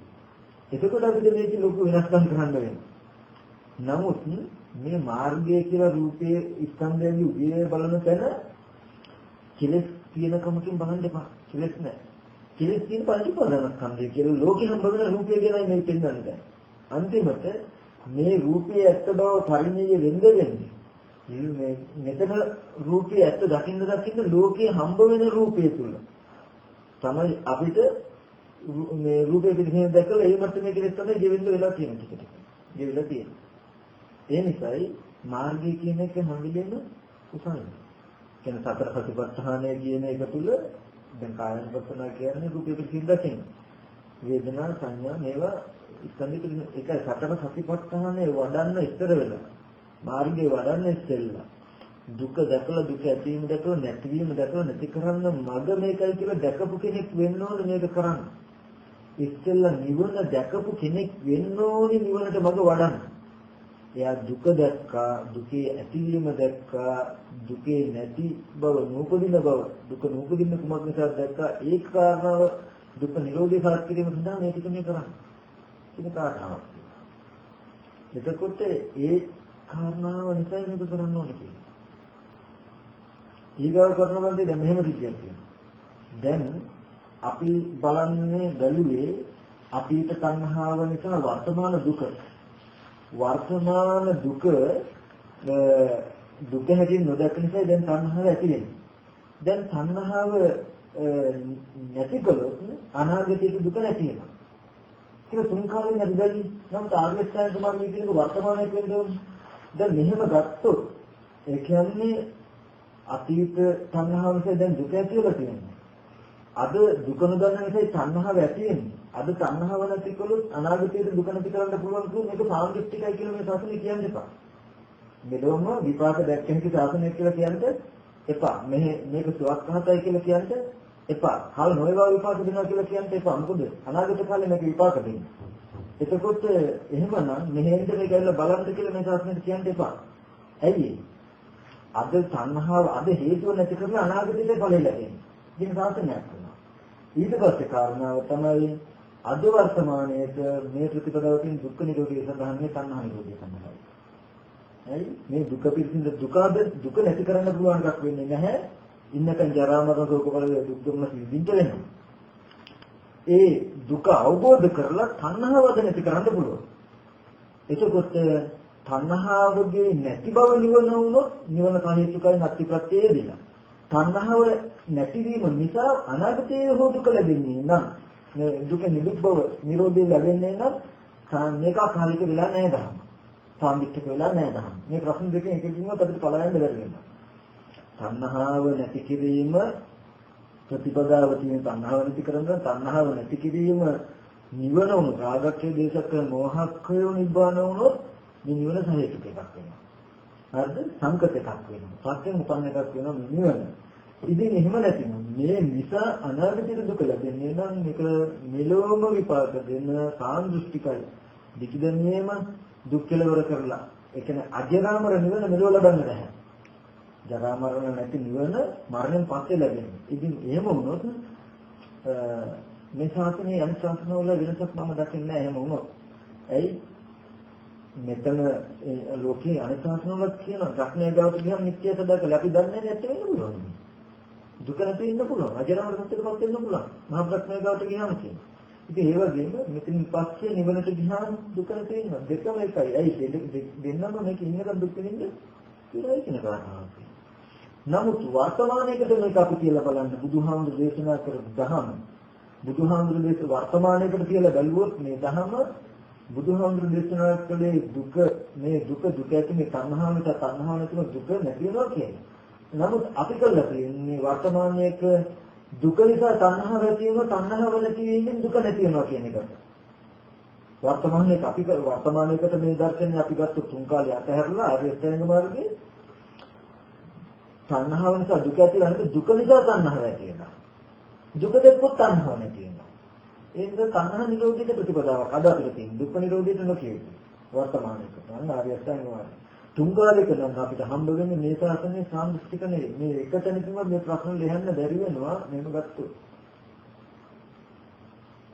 A: එතකොට අපිට මේක ලොකු වෙනස්කම් කරන්න වෙනවා. නමුත් මේ මාර්ගය කියලා රූපයේ ස්කන්ධයන්ගේ උදේ බලන තැන කෙලස් තියෙන කමකින් බලන්න එපා. කෙලස් නැහැ. කෙලස් තියෙන පරිපූර්ණස්කන්ධය කියලා ලෝකෙ හම්බ වෙන රූපය ගැන මේ පෙන්වන්නේ. අන්තිමට මේ රූපයේ ඇත්ත බව පරිණිය වෙන්න වෙන්නේ. මේ මෙතන රූපයේ ඇත්ත දකින්න දකින්න ලෝකයේ හම්බ වෙන රූපය තුල තමයි අපිට මේ රූපේ පිළිහෙන දැකලා ඒ මට්ටමේ කෙලෙස් තමයි ගෙවෙන්න වෙලා තියෙන ටික ටික. ගෙවිලා තියෙනවා. ඒ නිසායි මාර්ගය කියන එක හැංගිලෙන උසන්නේ. කියන සතර ප්‍රතිපත්තහානය කියන එක තුල දැන් කායනුපස්සනා කියන්නේ රූපේ පිළිසින් දකින්න. වේදනා සංඥා මේවා ස්කන්ධ පිළිසින් ඒක සතර සතිපත්තහානය වඩන්න ඉතර වෙලා. මාර්ගය වඩන්න ඉස්සෙල්ලා දුක දැකලා දුක ඇතිවීම දැකලා නැතිවීම දැකලා නැති කරන්න මඟ මේකයි කියලා දැකපු කෙනෙක් වෙන්න ඕනේ මේක කරන්න. ඉස්සෙල්ලා නිවන දැකපු කෙනෙක් වෙන්න ඕනි නිවනට මඟ වඩන්න. එයා දුක දැක්කා, දුකේ ඇතිවීම දැක්කා, දුකේ නැති බව, නූපදින බව, දුක නූපදින කුමක් නිසා දැක්කා, ඒ කාරණාව දුක නිරෝධය සාත් කිරීම සඳහා මේ ටික මේ කරන්නේ. ඒක කාරණාවක්. එතකොට ඒ කාරණාව නිසා මේක කරන්න ඕනේ කියන්නේ. ඊගාව කරන බන්දේ දැන් මෙහෙම සිද්ධියක් තියෙනවා. දැන් අපි බලන්නේ බැලුවේ අපිට තණ්හාව නිසා වර්තමාන දුක. වර්තමාන දුක දුක හැටින් නොදැක නිසා දැන් තණ්හාව ඇති වෙනවා. දැන් තණ්හාව නැති කළොත් අනාගතයේ දුක නැති වෙනවා. ඒක තුන් කාලේ නැතිදයි නම් ආර්යසත්‍යය තමයි මේ කියන වර්තමානයේ වෙන්න ඕනේ. දැන් මෙහෙම ගත්තොත් ඒ කියන්නේ අතීත තණ්හාව නිසා දැන් දුක ඇති වෙලා තියෙනවා. අද දුක නොදන්න නිසා තණ්හාව ඇති වෙන්නේ. අද තණ්හාව නැති කළොත් අනාගතයේ දුක නැති කරන්න පුළුවන් කියන මේක සාන්දෘෂ්ටිකයි කියලා මේ ශාසනය කියන්න එපා. මෙලොවම විපාක දැක්කෙන කි ශාසනය කියලා කියන්න එපා. මේ මේක සුවක්හතයි කියලා කියන්න එපා. කල් නොවේවා විපාක දෙනවා කියලා කියන්න එපා. මොකද අනාගත කාලේ මේක විපාක දෙන්නේ. එතකොට එහෙමනම් මෙහෙන්ද මේක ඇවිල්ලා බලන්න කියලා මේ ශාසනයට කියන්න එපා. ඇයි අද තණ්හාව අද හේතුව නැති කරලා අනාගතයේ ඵලෙ ලැබෙන්නේ. ඉතින් ශාසනයක් වෙනවා. ඊට පස්සේ කාරණාව තමයි අද වර්තමානයේ මේ ප්‍රතිපදාවකින් දුක්ඛ නිරෝධය සඳහන් මේ තණ්හා නිරෝධය සඳහන්. ඇයි මේ දුක පිළිසින්ද දුකද දුක නැති කරන්න පුළුවන් එකක් වෙන්නේ නැහැ. ඉන්නකන් ජරා මරණ ශෝක පරිදේ දුක් දුන්න සිද්ධින්ට වෙනවා. ඒ දුක අවබෝධ කරලා තණ්හාවද නැති කරන්න පුළුවන්. එතකොට තණ්හාවගේ නැති බව නිවන වුණොත් නිවන කහේතුකයි නැති ප්‍රත්‍යය දෙනවා. තණ්හාව නැතිවීම නිසා අනාගතයේ හෝ දුක ලැබෙන්නේ නම් දුක නිදුක් බව නිරෝධය ලැබෙන්නේ නම් මේක කාලික වෙලා නැහැ දහම. සාමිච්චක වෙලා නැහැ දහම. මේ ප්‍රශ්න දෙකෙන් එකකින්වත් අපිට පලයන්න බැරි වෙනවා. තණ්හාව නැති කිරීම ප්‍රතිපදාව තියෙන තණ්හාව නැති කරනවා තණ්හාව නැති කිරීම නිවන උණු රාගක්ඛය දේශක මොහක්ඛය නිබ්බාන වුණොත් මේ නිවන සහේතුක එකක් වෙනවා. හරිද? සංකත එකක් වෙනවා. සත්‍යම උපන්න එකක් වෙනවා නිවන. ඉතින් එහෙම නැතිනම් මේ නිසා අනාගතයේ දුක ලැබෙන්නේ නම් මේක මෙලොවම විපාක දෙන සාන්දෘෂ්ටිකයි. දිකිදන්නේම දුක් කෙලවර කරලා. ඒ කියන්නේ අජරාමර නිවන මෙලොව ලබන්න බෑ. ජරා මරණ නැති නිවන මරණයෙන් පස්සේ ලැබෙනවා. ඉතින් එහෙම වුණොත් මේ ශාසනයේ අනිත් ශාසනවල වෙනසක් මම දකින්නේ නැහැ එහෙම වුණොත්. ඇයි? මෙතන ලෝකේ අනිත් ශාසනවල කියන රත්නය ගාවට ගියම නිත්‍ය සදාකල අපි දන්නේ නැති වෙන්න පුළුවන්. දුක නැති වෙන්න පුළුවන්. අජරාමර සත්‍යයටපත් වෙන්න පුළුවන්. මහා ප්‍රශ්නය ගාවට ගියාම කියන්නේ. ඉතින් ඒ වගේම මෙතනින් පස්සේ නිවනට ගියාම දුක නැති වෙනවා. දෙකම එකයි. ඇයි දෙන්නම මේක ඉන්නකම් දුක් වෙනින්ද? කියලා කියන කාරණාවක්. නමුත් වර්තමානයේකට මේක අපි කියලා බලන්න බුදුහාමුදුරු දේශනා කර දහම බුදුහාමුදුරු දේශ වර්තමානයේකට කියලා බැලුවොත් මේ දහම බුදුහාමුදුරු දේශනා කළේ දුක මේ දුක දුක ඇති මේ තණ්හාව නිසා තණ්හාව නැතිව දුක නැති වෙනවා කියන්නේ. නමුත් අපි කළා තියෙන්නේ වර්තමානයේක දුක නිසා තණ්හාව ඇති වෙනවා තණ්හාව නැති වීමෙන් දුක නැති වෙනවා කියන එකට. වර්තමානයේ අපි වර්තමානයේකට මේ දර්ශනය අපි ගත්ත තුන් කාලේ අතහැරලා ආර්ය අෂ්ටාංග මාර්ගයේ තණ්හාව නිසා දුක ඇති වෙනකොට දුක නිසා තණ්හාව ඇති වෙනවා. දුක දෙක්කොත් තණ්හාව නැති වෙනවා. ඒ නිසා තණ්හා නිරෝධිත ප්‍රතිපදාවක් අද අපිට තියෙන දුක්ඛ නිරෝධිත නොකියුයි. වර්තමානයේ කරන ආර්ය අෂ්ටාංග මාර්ගය. තුන්කාලයක නම් අපිට හම්බ වෙන්නේ මේ ශාසනයේ සාන්දෘෂ්ටික නෙවෙයි. මේ එක තැනකින්ම මේ ප්‍රශ්න ලියන්න බැරි වෙනවා මෙහෙම ගත්තොත්.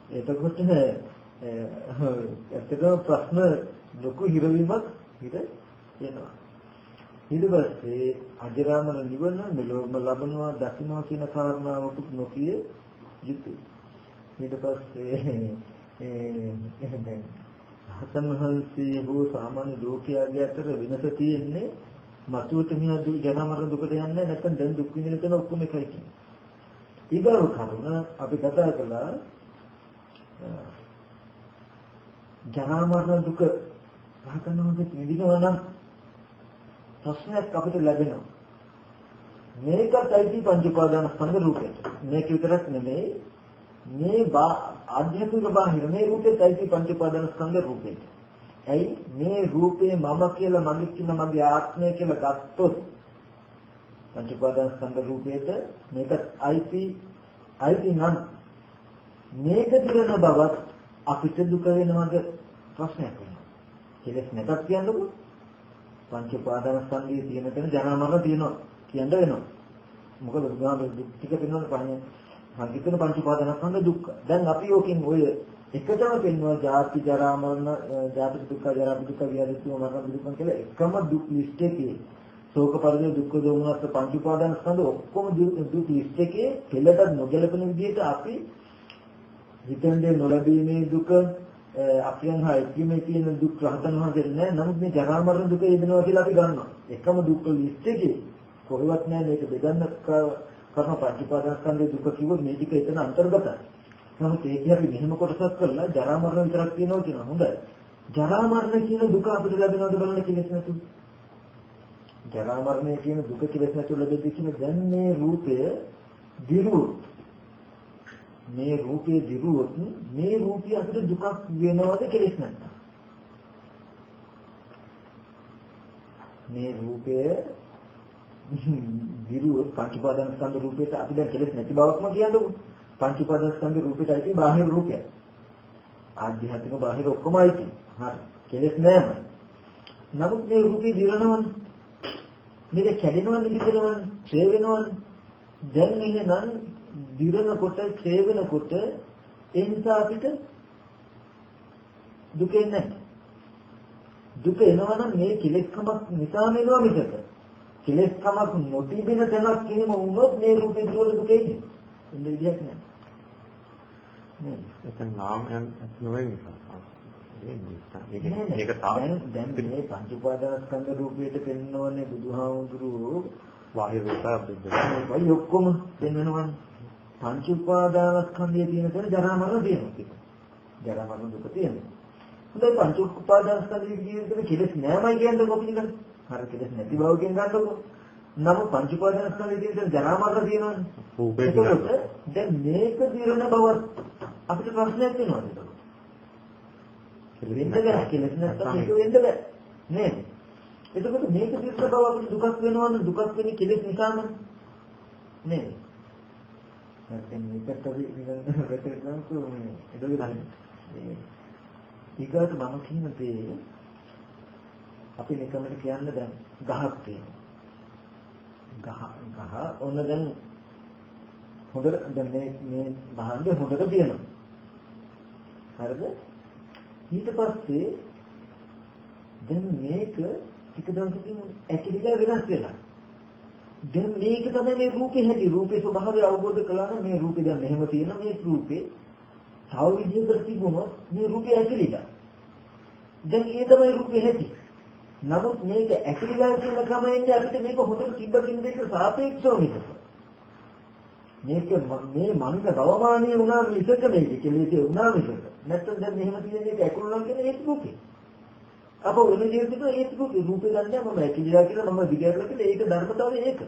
A: එතකොට ඇත්තටම ප්‍රශ්න ලොකු හිරවීමක් හිර වෙනවා. ඊට පස්සේ අජරාමර නිවන මෙලොවම ලබනවා දකින්නවා කියන කාරණාවකුත් නොකිය යුතුයි. ඊට පස්සේ ඒ රහතන් වහන්සේ හෝ සාමාන්‍ය ලෝකයාගේ අතර වෙනස තියෙන්නේ මතුවට මියා දුක් ජරා මරණ දුකට යන්නේ නැත්නම් දැන් දුක් විඳින තැන ඔක්කොම එකයි කියන්නේ. ඊගව කරුණ අපි කතා කළා ජරා මරණ දුක රහතන් වහන්සේ නිදිනවා නම් ප්‍රශ්නයක් අපිට ලැබෙනවා. මේකත් ඇයිති පංච උපාදාන ස්කන්ධ රූපේ. මේක විතරක් නෙමෙයි මේ ආධ්‍යාත්මික බාහිර මේ රූපෙත් ඇයිති පංච උපාදාන ස්කන්ධ රූපේ. ඇයි මේ රූපේ මම කියලා මගේ කියන මගේ ආත්මය කියලා ගත්තොත් පංච උපාදාන ස්කන්ධ රූපේට මේක ඇයිති ඇයිති නම් මේක දිරන බවත් අපිට දුක වෙනවද ප්‍රශ්නයක් වෙනවා. කෙලස් නැතත් කියන්නකො පංච උපාදානස්කන්ධයේ තියෙන තැන ජරා මරණ තියෙනවා කියන්න වෙනවා. මොකද බුදුහාම දුක් ටික පෙන්වන පහනේ සංකීර්ණ පංච උපාදානස්කන්ධ දුක්ඛ. දැන් අපි යෝකින් ඔය එකටම පෙන්වන ජාති ජරා මරණ ජාති දුක්ඛ ජරා දුක්ඛ ව්‍යාධි දුක්ඛ මරණ දුක්ඛ කියලා එකම දුක් ලිස්ට් එකේ ශෝක පරිදේ දුක්ඛ දෝමනස්ස පංච උපාදානස්කන්ධ ඔක්කොම දුක් ලිස්ට් එකේ පෙළට නොගැලපෙන විදිහට අපි හිතන්නේ නොලැබීමේ දුක අපියන් හා එක්වීමේ තියෙන දුක් රහතන් වහන්සේ නෑ නමුත් මේ ජරා මරණ දුක එදෙනවා කියලා අපි ගන්නවා එකම දුක් ලිස්ට් එකේ කොහෙවත් නෑ මේක බෙදන්න කරන පටිපාදස්කන්ධයේ දුක කිව්වොත් මේ ටික එතන අන්තර්ගතයි. නමුත් ඒක අපි මෙහෙම කොටසක් කරලා ජරා මරණ විතරක් කියනවා කියනවා හොඳයි. ජරා මරණ කියන දුක අපිට ලැබෙනවද බලන්න කෙලෙස් නැතු ජරා මරණය කියන දුක කෙලෙස් නැතු ලැබෙද්දී කියන දැන් මේ රූපය දිරුවොත් මේ රූපේ දිරුවොත් මේ රූපය අපිට දුකක් වෙනවද කෙලෙස් නැත්නම් මේ රූපය දිරුවොත් පංච උපාදාන ස්කන්ධ රූපයට අපි දැන් කෙලෙස් නැති බවක්ම කියන්නකො. පංච උපාදාන ස්කන්ධ රූපයට ඇති බාහිර රූපය ආධ්‍යාත්මික බාහිර ඔක්කොම ඇති හරි. කෙලෙස් නෑම. නමුත් මේ රූපේ දිරනවනේ. මේක කැඩෙනවනේ දිරනවනේ ඡේ වෙනවනේ. දැන් එහෙනම් දිරනකොට ඡේ වෙනකොට ඒ නිසා අපිට දුක එන්නේ දුක එනවනම් මේ කෙලෙස්කමක් නිසා වෙනවා මිසක කෙලෙස්කමක් නොතිබෙන තැනක් එහෙම වුණොත් මේ රූපේ දුර දුක එන්නේ විදියක් නෑ.
B: නේද එතන නාමයන් නොවේ
A: ඒක දැන් දැන් මේ පංච උපාදානස්කන්ධ රූපයට පෙන්වන්නේ බුදුහාමුදුරුවෝ.
B: බාහිර රූපය
A: වයි ඔක්කොම පෙන්වනවනේ පංච උපාදානස්කන්ධයේ තියෙන තැන ජරා මරණ තියෙනවා. ජරා මරණ දුක තියෙනවා. හොඳයි පංච උපාදානස්කන්ධයේ ජීවිතේ කෙලස් නෑමයි කියන්නේ කොහොමද කියන්නේ හරි කෙලස් නැති බව කියන ගන්නකො. නම පංච උපාදානස්කන්ධයේ තියෙන ජරා මරණ තියෙනවනේ.
B: රූපේ
A: දැන් මේක දිරන බව අපිට ප්‍රශ්නයක් වෙනවද වෙන්න බෑ කෙලස් නැත්තම් ඒක වෙන්න බෑ. නේද? එතකොට මේක දිරන බව අපිට දුකක් වෙනවනේ. දුකක් වෙන්නේ කෙලස් නිසාම. නේද? නැත්නම් මේකට අපි නිකන් වැටෙන්න කොහොමද ඒක ඊගාට මම කියන දේ අපි නිකම්මද කියන්න දැන් ගහක් තියෙනවා. ගහ ගහ ඔන්න දැන් හොඳට දැන් මේ මේ භාණ්ඩය හොඳට තියෙනවා හරිද? ඊට පස්සේ දැන් මේක ටික දවසකින් ඇකිලිලා වෙනස් වෙනවා. දැන් මේක තමයි මේ රූපේ හැටි. රූපේ ස්වභාවය අවබෝධ කළා නම් මේ රූපේ දැන් මෙහෙම තියෙන මේ රූපේ තව විදිහකට තිබුණොත් මේ රූපේ ඇකිලිලා දැන් ඒ තමයි රූපේ හැටි. නමුත් මේක ඇකිලිලා කියන ක්‍රමයෙන් අපිට මේක හොඳට තිබ්බකින් දෙක සාපේක්ෂව මේක. මේක මේ මනික ගවමානීය වුණා මිසක මේක කෙලෙසේ වුණා මිසක. නැත්නම් දැන් මෙහෙම තියෙන එක ඇකුණා කියන ඒක රූපේ අප වෙන ජීවිතේට ඒක රූපේ රූපේ ගන්න මම ඇකිලිලා කියලා මම දිගහැරලා කියලා ඒක ධර්මතාවය ඒක.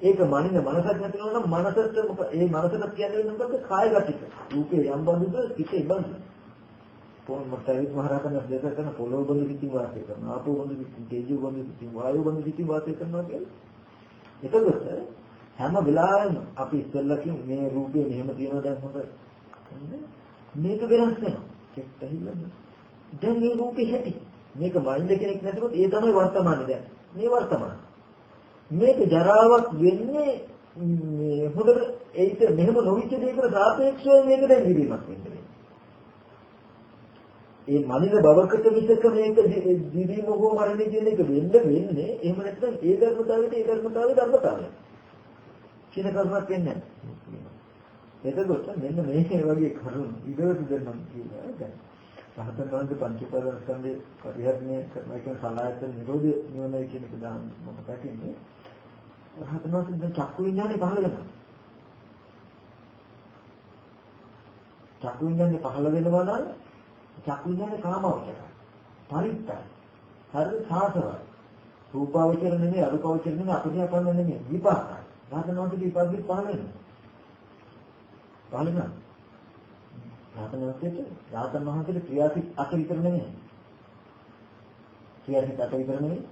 A: ඒක මනින මනසක් නැතිවෙනවා නම් මනසට මොකද ඒ මනසට කියන්නේ මොකද කායගතික රූපේ යම් බඳුද පිටේ බඳු පොන් මතවිත් මහරහතන් දෙක කරන පොළොව බඳු පිටින් වාසය කරනවා ආපෝ බඳු පිටින් තේජෝ බඳු පිටින් වායෝ බඳු පිටින් වාසය කරනවා කියන්නේ එතකොට හැම වෙලාවෙම අපි ඉස්සෙල්ලා කියන මේ රූපේ මෙහෙම තියෙනවා දැන් හොඳ. මේක වෙනස් වෙනවා. චෙක් ඇහිලා දැන් මේ රූපේ හැටි. මේක මයින්ඩ් කෙනෙක් නැතිවත් ඒ තමයි වර්තමානේ දැන්. මේ වර්තමාන. මේක ජරාවක් වෙන්නේ මේ හොඳට ඒක මෙහෙම නොවිච්ච දෙයකට සාපේක්ෂව මේක දැන් නිදීමක් වෙන්නේ ඒ මනින බවකට විසක මේක දිවීම හෝ මරණය කියන එක වෙන්න වෙන්නේ. එහෙම නැත්නම් ඒ ධර්මතාවයට ඒ ධර්මතාවයේ ධර්මතාවය කියන කරුණක් වෙන්නේ නැහැ. එතකොට මෙන්න මේ වගේ කරුණු ඉදවට දෙන්නම් කියලා දැන්. රහතන් වහන්සේ පංච උපාදාන ස්කන්ධේ පරිහරණය කරන එක සලායතන නිරෝධ නිවනයි කියන එක දාන්න මම පැකින්නේ රහතන් වහන්සේ දැන් චක්කු විඥානේ පහළ වෙනවා. චක්කු විඥානේ පහළ වෙනවා නම් චක්කු විඥානේ කාමවචරයි පරිත්තයි. හරිද සාසවයි. රූපාවචර නෙමෙයි අරූපාවචර නෙමෙයි අපරිහාපන්න නෙමෙයි විපාකයි. රහතන් වහන්සේ විපාකෙ පහළ වෙනවා. පහළ වෙනවා. රහතන් වහන්සේට රහතන් වහන්සේට ක්‍රියාසිත අත විතර නෙමෙයි. ක්‍රියාසිත අත විතර නෙමෙයි.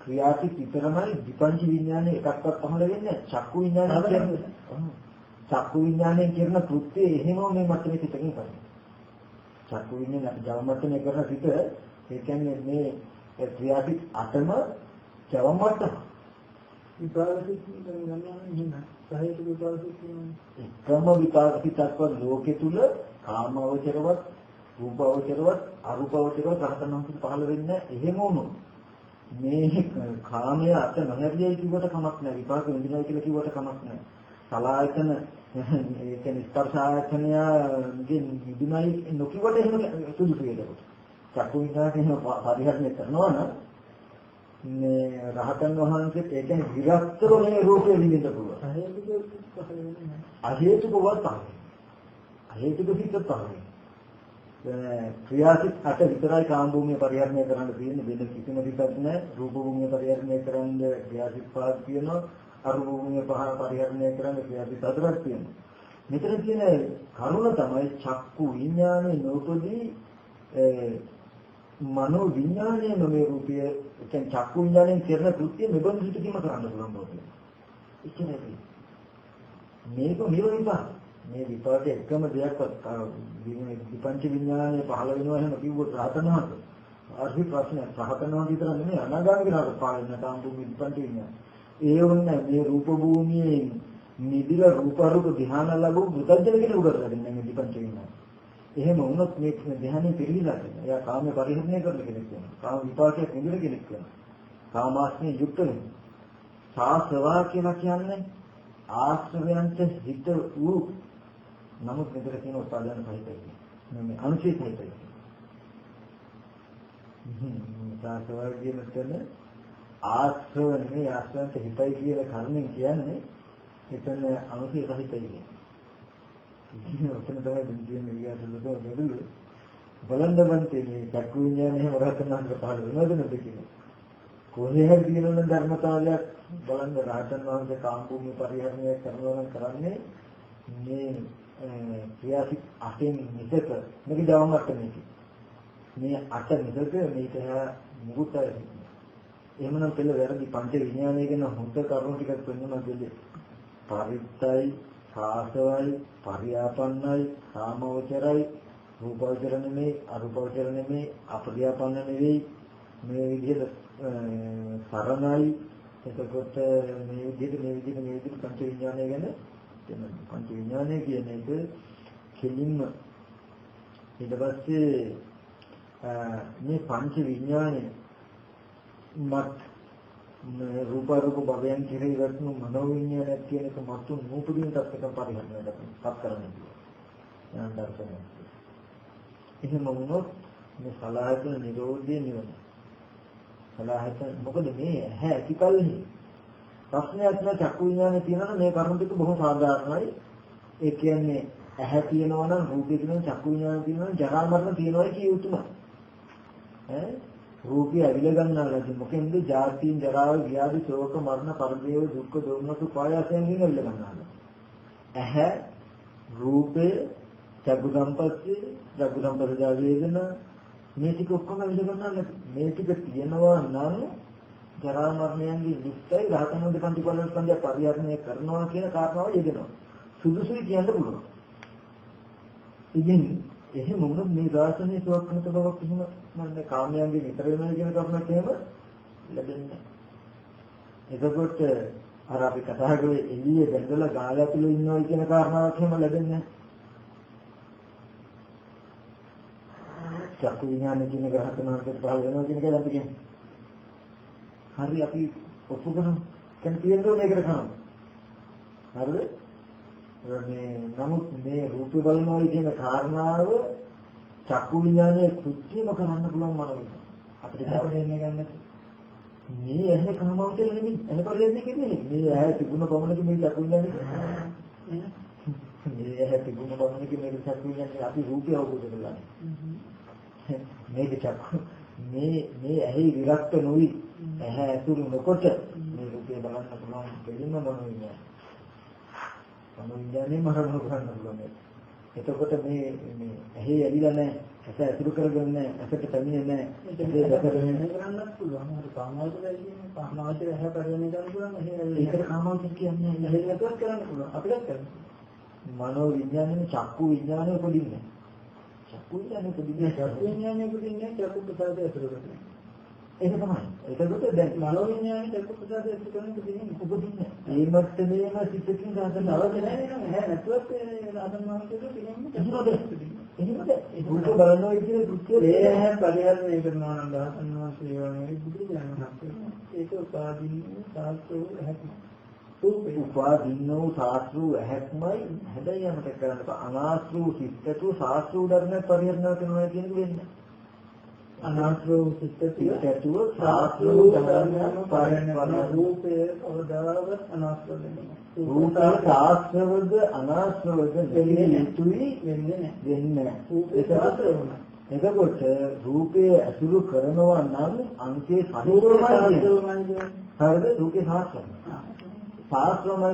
A: ක්‍රියාති විතරමයි විපංච විඥානේ එකක්වත් පහළ වෙන්නේ නැහැ. චක්කු විඥානය කියන්නේ. චක්කු විඥානයෙන් කරන කෘත්‍යය එහෙමම මේ මතනේ පිටකින් කරන්නේ. චක්කු විඥාන ජවමතනේ කරන පිට ඒ කියන්නේ මේ ක්‍රියාති අටම ජවමත
C: විපාකසිත ගන්නවා නේ සාහිත්‍ය විපාකසිත කියනවා.
A: එකම විපාක පිටක්ව ලෝකෙ තුල කාමවචරවත් රූපවචරවත් අරූපවචරවත් රහතන් වහන්සේ පහළ වෙන්නේ එහෙම වුණොත් මේ කාමයේ අත නොහැරියයි කිව්වට කමක් නැහැ. විපාක විඳිනයි කියලා කිව්වට කමක් නැහැ සලායතන ඒ කියන්නේ ස්පර්ශ ආයතනයගේ නිදුනයි නොකියවට එහෙම සුදුසු වේදකට චක්කු විඥානය එහෙම පරිහරණය කරනවා නම් මේ රහතන් වහන්සේට ඒ කියන්නේ විරක්තව මේ රූපේ විඳින්න පුළුවන්.
C: සාහිත්‍ය පහළ වෙන්නේ නැහැ.
A: අහේතුකවත් පහළ අහේතුක හිත පහළ ක්‍රියාසිත අට විතරයි කාම භූමිය පරිහරණය කරන්න තියෙන්නේ. වෙන කිසිම දෙයක් නැහැ. රූප භූමිය පරිහරණය කරන්න ක්‍රියාසිත පහක් තියෙනවා. අරූප භූමිය පහ පරිහරණය කරන්න ක්‍රියාසිත හතරක් තියෙනවා. මෙතන තියෙන කරුණ තමයි චක්කු විඥානේ නෝපදී මනෝ විඥානයේ මේ රූපය කියන්නේ චක්කු විඥානයෙන් කරන කෘත්‍ය මෙබඳු හිතකින්ම කරන්න පුළුවන් බව කියනවා. මේක නිරෝධිපා මේ විපාකයේ එකම දෙයක්වත් විපංච විඥානය පහළ වෙනවා එහෙම කිව්වොත් රහතනහත අර්ථි ප්‍රශ්න රහතනහත විතර නෙමෙයි අනාගාමී රහත පහළ වෙන තාම භූමි විපංච විඥාන. ඒ වුණා මේ රූප භූමියේ නිදිල රූප රූප ධ්‍යාන ලැබු බුද්ධජන කෙනෙකුට ලැබෙන්නේ මේ විපංච විඥාන. එහෙම වුණොත් මේ ධ්‍යානෙ පිළිහිලා තියෙනවා. එයා කාමයේ පරිහරණය කරන කෙනෙක් වෙනවා. කාම විපාකයක් නිදිල කෙනෙක් වෙනවා. කාමාස්නේ යුක්ත වෙනවා. සාසවා කියලා කියන්නේ ආශ්‍රවයන්ට හිත වූ නමුත් මෙතන තියෙන උපාදාන සහිතයි. මේ අනුශේ සහිතයි. සාසවා කියන තැන ආශ්‍රව නෙමෙයි ආශ්‍රවන්ට හිතයි කියන කර්මෙන් කියන්නේ එතන අනුශේ සහිතයි. ඔතන තමයි දෙන්නේ විගාසලද බෙදුළු බලන්න බන්තේ මේ චක්කු විඥානේ එහෙම රහතන්වහන්සේ පහළ වෙනවද නැද්ද කියන්නේ කොහේ හරි තියෙන ධර්මතාවයක් බලන්න රහතන් වහන්සේ කාම භූමිය පරිහරණය කරනවා නම් කරන්නේ මේ ක්‍රියාසික අටෙන් මිසක මේක දවමත් මේක මේ අට මිසක මේක මුකුත් එහෙමනම් පෙළ වැරදි පංච විඥානය ගැන හොඳ කරුණු ටිකක් පෙන්වනවා දෙලේ පරිත්තයි සාසවයි පරියාපන්නයි කාමවචරයි රූපවචර නෙමෙයි අරූපවචර නෙමෙයි අපරියාපන්න නෙවෙයි. මේ විදිහට සරණයි. එතකොට මේ විදිහට මේ විදිහට මේ විදිහට පංච විඥානය ගැන කියනවා පංච විඥානය කියන එක කෙලින්ම ඊට පස්සේ මේ පංච විඥානය මත් රූප රූප භවයන් කෙරෙහි වත්නු මනෝ විඥානයක් කියන එක මතු නූපදින තත්ත්වයක පරිහරණයට පත් කරන්න පුළුවන්. දර්ශනය. එහෙම වුණොත් මේ සලායතන නිරෝධය නිවන. සලායතන මොකද මේ ඇහැ ඇතිකල්හි ප්‍රශ්නයක් නෑ චක්කු විඥානේ තියෙනවා මේ කරුණු ටික බොහොම සාධාරණයි. ඒ කියන්නේ ඇහැ තියෙනවා නම් රූපය තියෙනවා චක්කු විඥාන තියෙනවා නම් ජරා මරණ තියෙනවා කිය යුතුමයි. ඈ රූපය ඇවිල ගන්නාලාද මොකෙන්ද ජාතින් ජරාව ව්‍යාධි ශෝක මරණ පරිදේව දුක්ඛ දෝමනස පායසයෙන් ඇවිල ගන්නාලා. ඇහැ රූපේ චක්කු සම්පස්සේ චක්කු සම්පස්සා වේදනා මේ ටික ඔක්කොම ඇවිල ගන්නාලා මේ ටික තියෙනවා නම් ජරා මරණයන්ගේ දුක්ඛයි රහතන් වහන්සේ පන්තිපල ස්කන්ධය පරිහරණය කරනවා කියන කාරණාව යෙදෙනවා. සුදුසුයි කියන්න පුළුවන්. ඉතින් එහෙම වුණොත් මේ දාර්ශනික සුවක්නත බවක් එහෙම මන්නේ කාමයන්ගේ විතර වෙනවා කියන කරුණක් එහෙම ලැබෙන්නේ එතකොට අර අපි කතා කරේ එළියේ බැඳලා ගාල ඇතුලේ ඉන්නවා කියන කාරණාවක් එහෙම ලැබෙන්නේ චක්කු විඥාන කියන ග්‍රහතනාකට පහළ වෙනවා කියන එක අපි කියන්නේ. හරි අපි ඔප්පු කරමු. දැන් තියෙන්නේ මේකට කරමු. හරිද? මේ නමුත් මේ රූප බලනවා කියන කාරණාව චක්කු විඥානයේ කෘත්‍යම කරන්න පුළුවන් මනෝවිද අපිට දැනෙන්නේ ගන්න මේ ඇහැ කාමවන්තය නෙමෙයි. ඇහැ පරිදි කියන්නේ මේ ඇහැ තිබුණ බවනක මේ චක්කු විඥානේ මේ ඇහැ තිබුණ බවනක මේ චක්කු විඥානේ අපි රූපය අවබෝධ කරගන්න මේක චක්කු මේ මේ ඇහි විරක්ත නොවි. ඇහැ ඇතුළු නොකොට මේ රූපය බලන්න පුළුවන් දෙලින්ම මනෝවිඥානය මනෝවිඥානේ මරණ කරන්න පුළුවන්. එතකොට මේ මේ ඇහි ඇලිලා නැහැ. ඇස ඇසුරු කරගන්නේ ඇසට පැමිණෙන්නේ නැහැ.
C: ඒක
A: ඒක
C: වෙන කරන්නත් පුළුවන්. අර කාමාවචරය කියන්නේ කාමාවචරය ඇහැ පරිණය කරන්න පුළුවන්.
A: ඒකට කාමාවචර කියන්නේ නැහැ.
C: එහෙම නැතුවත් කරන්න පුළුවන්. අපිටත් කරන්න.
A: මනෝ විඥානේ චක්කු විඥානේ උපදින්නේ. චක්කු විඥානේ උපදින්නේ.
C: චක්කු විඥානය පුදින්නේ චක්කු ප්‍රසාදය ඇසුරු කරගෙන.
A: ඒක තමයි. ඒකකට දැන්
C: මනෝ විඥානය චක්කු ප්‍රසාදය ඇසුරු කරගෙන පුදින්නේ.
A: උපදින්නේ. ඒ මට්ටමේම සිතකින්
C: නවත
A: සාධන
C: නැහැ නේද? ඒ රහතන් වහන්සේට පිළිගන්නේ
A: එහෙමද? එහෙමද? ඒක බලනවා කියන කෘත්‍යය
C: ඒ හැ පරිහරණය කරනවා නම් රහතන් වහන්සේ වගේ බුදුරජාණන් වහන්සේ. ඒක උපාදීන සාස්ත්‍රෝ. රූපේ
A: උපාදින්නෝ සාස්ත්‍රු ඇහැක්මයි හැබැයි යමක කරන්න අනාස්ත්‍රු සිත්තතු සාස්ත්‍රු ධර්ම පරිහරණය කරනවා කියන එක වෙන්නේ
C: අනාත්‍රෝ සිත්තතිය
A: සිත්තතු
C: සාස්ත්‍රෝ
A: සාස්ත්‍රු ධර්ම
C: ධර්ම
A: පරිහරණය
C: පරිහරණය රූපේ අවදාවත් අනාත්‍ර වෙනවා.
A: රූපේ සාස්ත්‍රවද අනාස්ත්‍රවද දෙන්නේ යුතුයි
C: වෙන්නේ නැහැ.
A: වෙන්නේ
C: වෙනවා.
A: එතකොට රූපේ ඇසුරු කරනවා නම් අංකේ
C: රූපේ
A: සහිතවමයි. හරිද රූපේ සාස්ත්‍රයි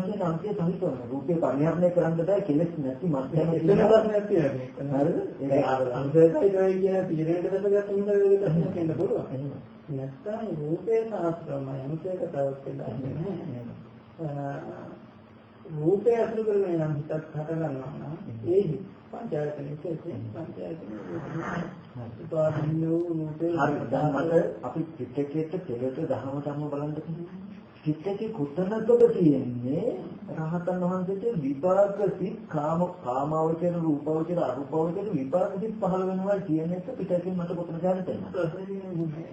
A: කියන අංකේ සහිතවම රූපේ පරිහරණය කරන්න බෑ කෙලෙස් නැති තියෙනවා.
C: ප්‍රශ්නයක් තියෙනවා.
A: හරිද?
C: ඒක අංශයයි කියන තීරණයට හින්දා ඒක ප්‍රශ්නයක් වෙන්න පුළුවන්. නැත්නම් රූපේ සාස්ත්‍රමයි අනුසයක තවත්. රූපය අසුරු කරගෙන නම් හිතක් හට ගන්නවා නම් ඒ හිත පංචායතන විශේෂයෙන් පංචායතන උපාදින්නෝ රූපේ.
A: හරි. දැන් මට අපි පිටකේට පෙරට දහම ධර්ම බලන්න පිටකේ කොතනකද තියෙන්නේ? රහතන් වහන්සේට විපාක සිත් කාම කාමාවචර රූපාවචර අරූපාවචර විපාක සිත් පහළ වෙනවා කියන එක පිටකේ මට කොතනද දැනෙන්නේ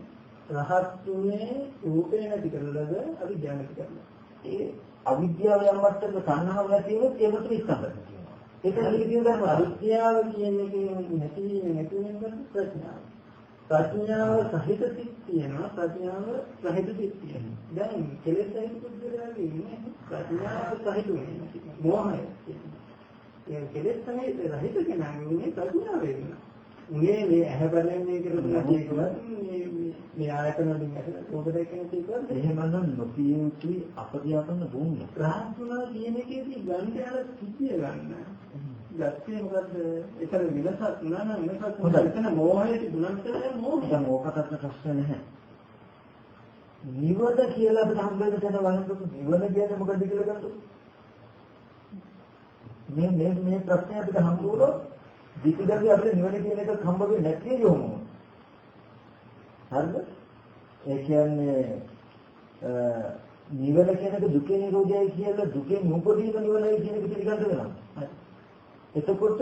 C: රහත්ුනේ රූපේ නැති කරලාද අවිද්‍යාව නැති කරලා.
A: ඒ අවිද්‍යාව යම් මට්ටමක සංහව නැති වුණොත් ඒකට තියෙනවා ඒක නිවිදින ධර්ම
C: අවිද්‍යාව කියන එකේ නැති නැති වීම කියන්නේ ප්‍රඥාව. ප්‍රඥාව සහිත සිත් තියෙනවා ප්‍රඥාව සහිත සිත් තියෙනවා. දැන් කෙලෙස් සහිත පුද්ගලයාගේ ඉන්නේ ප්‍රඥාව සහිත වෙන්නේ. මෝහය තියෙනවා. ඒ කෙලෙස් සහිත රහිත කෙනාගේ ඉන්නේ ප්‍රඥාව වෙනවා. උනේ මේ ඇහැ බලන්නේ කියලා කියනවා මේ මේ ආයතන වලින් ඇහෙන රූප දැකන කීකවද
A: එහෙමනම් නොකිය යුතුයි අපදියාපන්න භූමිය
C: රාහතුනා කියන එකේදී ගන්න යන සිද්ධිය ගන්න. ගැත්තේ මොකද්ද? එතන විලසක් නෑ නෑ වෙනසක්
A: හොඳයි.
C: එතන මෝහය තිබුණාට මෝහය.
A: ඕකටත් ප්‍රශ්න නැහැ. නිවන කියලා අපිට හම්බෙන්න තැන වළංගු නිවන කියන්නේ මොකද්ද කියලා ගන්නකො. මේ මේ මේ ප්‍රශ්නේ අපිට හම්බ වුණොත් විකිදගේ අපිට නිවන කියන එක හම්බ වෙන්නේ නැති යොමු. හරිද? ඒ කියන්නේ නිවන කියන එක දුකේ නිරෝධයයි කියලා දුකේ නූපදීම නිවනයි කියන එක පිළිගන්න වෙනවා. එතකොට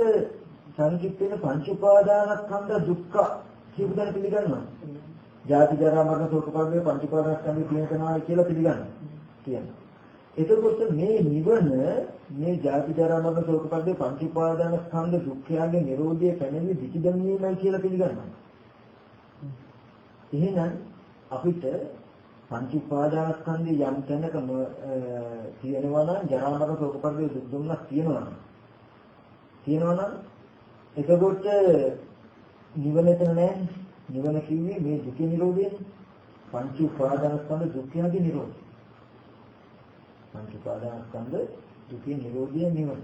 A: සංකිට වෙන පංච උපාදානස්කන්ධ දුක්ඛ කියපු දේ පිළිගන්නවා. ජාති ජරා මරණ ශෝක පරිදේ පංච උපාදානස්කන්ධය තියෙන කෙනා කියලා පිළිගන්නවා. කියනවා. එතකොට මේ නිවන මේ ජාති ජරා මරණ ශෝක පරිදේ පංච උපාදානස්කන්ධ දුක්ඛයන්ගේ නිරෝධය පැනෙන්නේ විචිදන්නේමයි කියලා පිළිගන්නවා. එහෙනම් අපිට පංච උපාදානස්කන්ධය යම් තැනකම තියෙනවා නම් ජරා මරණ ශෝක පරිදේ දුක් දුන්නක් තියෙනවා නම් තියෙනවා නම් එතකොට නිවන එතන නැහැ නිවන කිව්වේ මේ දුකේ නිරෝධයනේ පංච උපාදානස්කන්ධ දුක්ඛයගේ නිරෝධය. පංච උපාදානස්කන්ධ දුකේ නිරෝධය නිවන.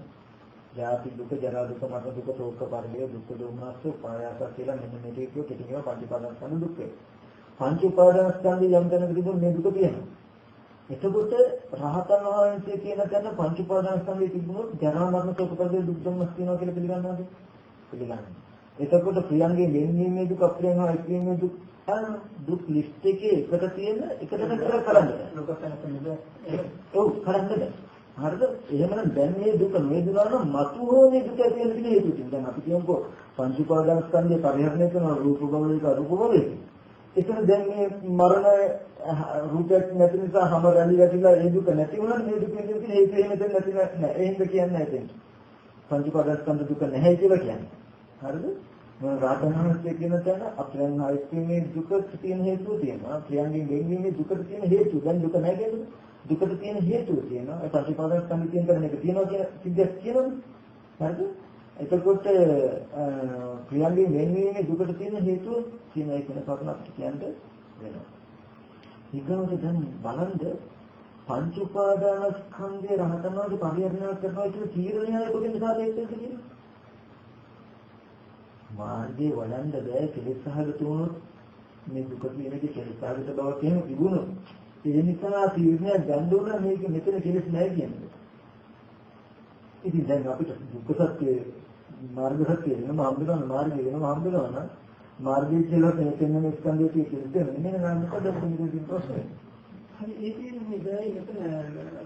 A: ජාති දුක ජරා දුක මරණ දුක ශෝක පරිදේ දුක් දෝමනස්ස උපායාස කියලා මෙන්න මේ ටික කෙටිව පංච උපාදානස්කන්ධ දුක්ඛ පංච උපාදානස්කන්ධය යම් තැනක තිබුණ මේ දුක තියෙනවා. එතකොට රහතන් වහන්සේ කියන තැන පංච උපාදානස්කන්ධය තිබුණොත් ජරා මරණ ශෝක පරිදේ දුක් දුම්නස් තියෙනවා කියලා පිළිගන්නවද? පිළිගන්නවා. එතකොට ප්‍රියංගේ වෙන්වීමේ දුක අප්‍රියංග අයිතිීමේ දුක් අර දුක් ලිස්ට් එකේ එකට තියෙන එකට නතර කරන්න බෑ.
C: ලෝකසන කෙනෙක්
A: ඔව් කරන්න බෑ. හරිද? එහෙමනම් දැන් මේ දුක නොයදුනා නම් මතු හෝ මේ දුක ඇති වෙන තියෙන හේතු තියෙනවා. දැන් අපි කියමුකෝ පංච උපාදානස්කන්ධය පරිහරණය කරන රූප භවයක අරූප භවයක. එතන දැන් මේ මරණ රූපයක් නැති නිසා හැම රැලි වැටිලා ඒ දුක නැති වුණා මේ දුක නැති කියන හේතු එහෙම දැන් නැති නෑ. ඒ හින්දා කියන්නේ නැහැ එතන පංච උපාදානස්කන්ධ දුක නැහැ කියලා කියන්නේ. හරිද? මොන රාතනහසේ කියන තැන අපෙන් ආයිස්කීමේ දුක තියෙන හේතුව තියෙනවා. ප්‍රියංගෙන් ගෙන්වීමේ දුකට තියෙන හේතුව. දැන් දුක නැහැ කියන්නේ දුකට තියෙන හේතුව තියෙනවා. ඒ පංච උපාදානස්කන්ධ කියන කරන එක තියෙනවා කියන සිද්ධියක් කියනවනේ හරිද? එතකොට ප්‍රියංගෙන් ගෙන්වීමේ දුකට තියෙන හේතුව කියන එක වෙන කරුණක් අපිට කියන්න වෙනවා ඊගොල්ලෝ දැන් බලන්න පංච උපාදානස්කන්ධේ රහතනවාගේ පරිහරණය කරනවා කියන තීරණය කොහෙන්ද සාධේකද කියන්නේ මාර්ගයේ වඩන්න බෑ කෙලෙස් සහගත වුණොත් මේ දුක කියන එක කෙලෙස් සහගත බව කියන තිබුණොත් ඒ නිසා තීරණයක් ගන්න ඕන මේක මෙතන කෙලෙස් නැහැ කියන්නේ. ඉතින් දැන් අපිට දුක්ඛ සත්‍ය මාර්ග සත්‍ය වෙනම හම්බුනන මාර්ගය වෙනම හම්බුනන මාර්ගය කියලා තේකෙන ස්කන්ධය කියලා මෙන්න නම් මොකද මේකේ ප්‍රශ්නේ.
C: හරි ඒ කියන්නේ දැයි මෙතන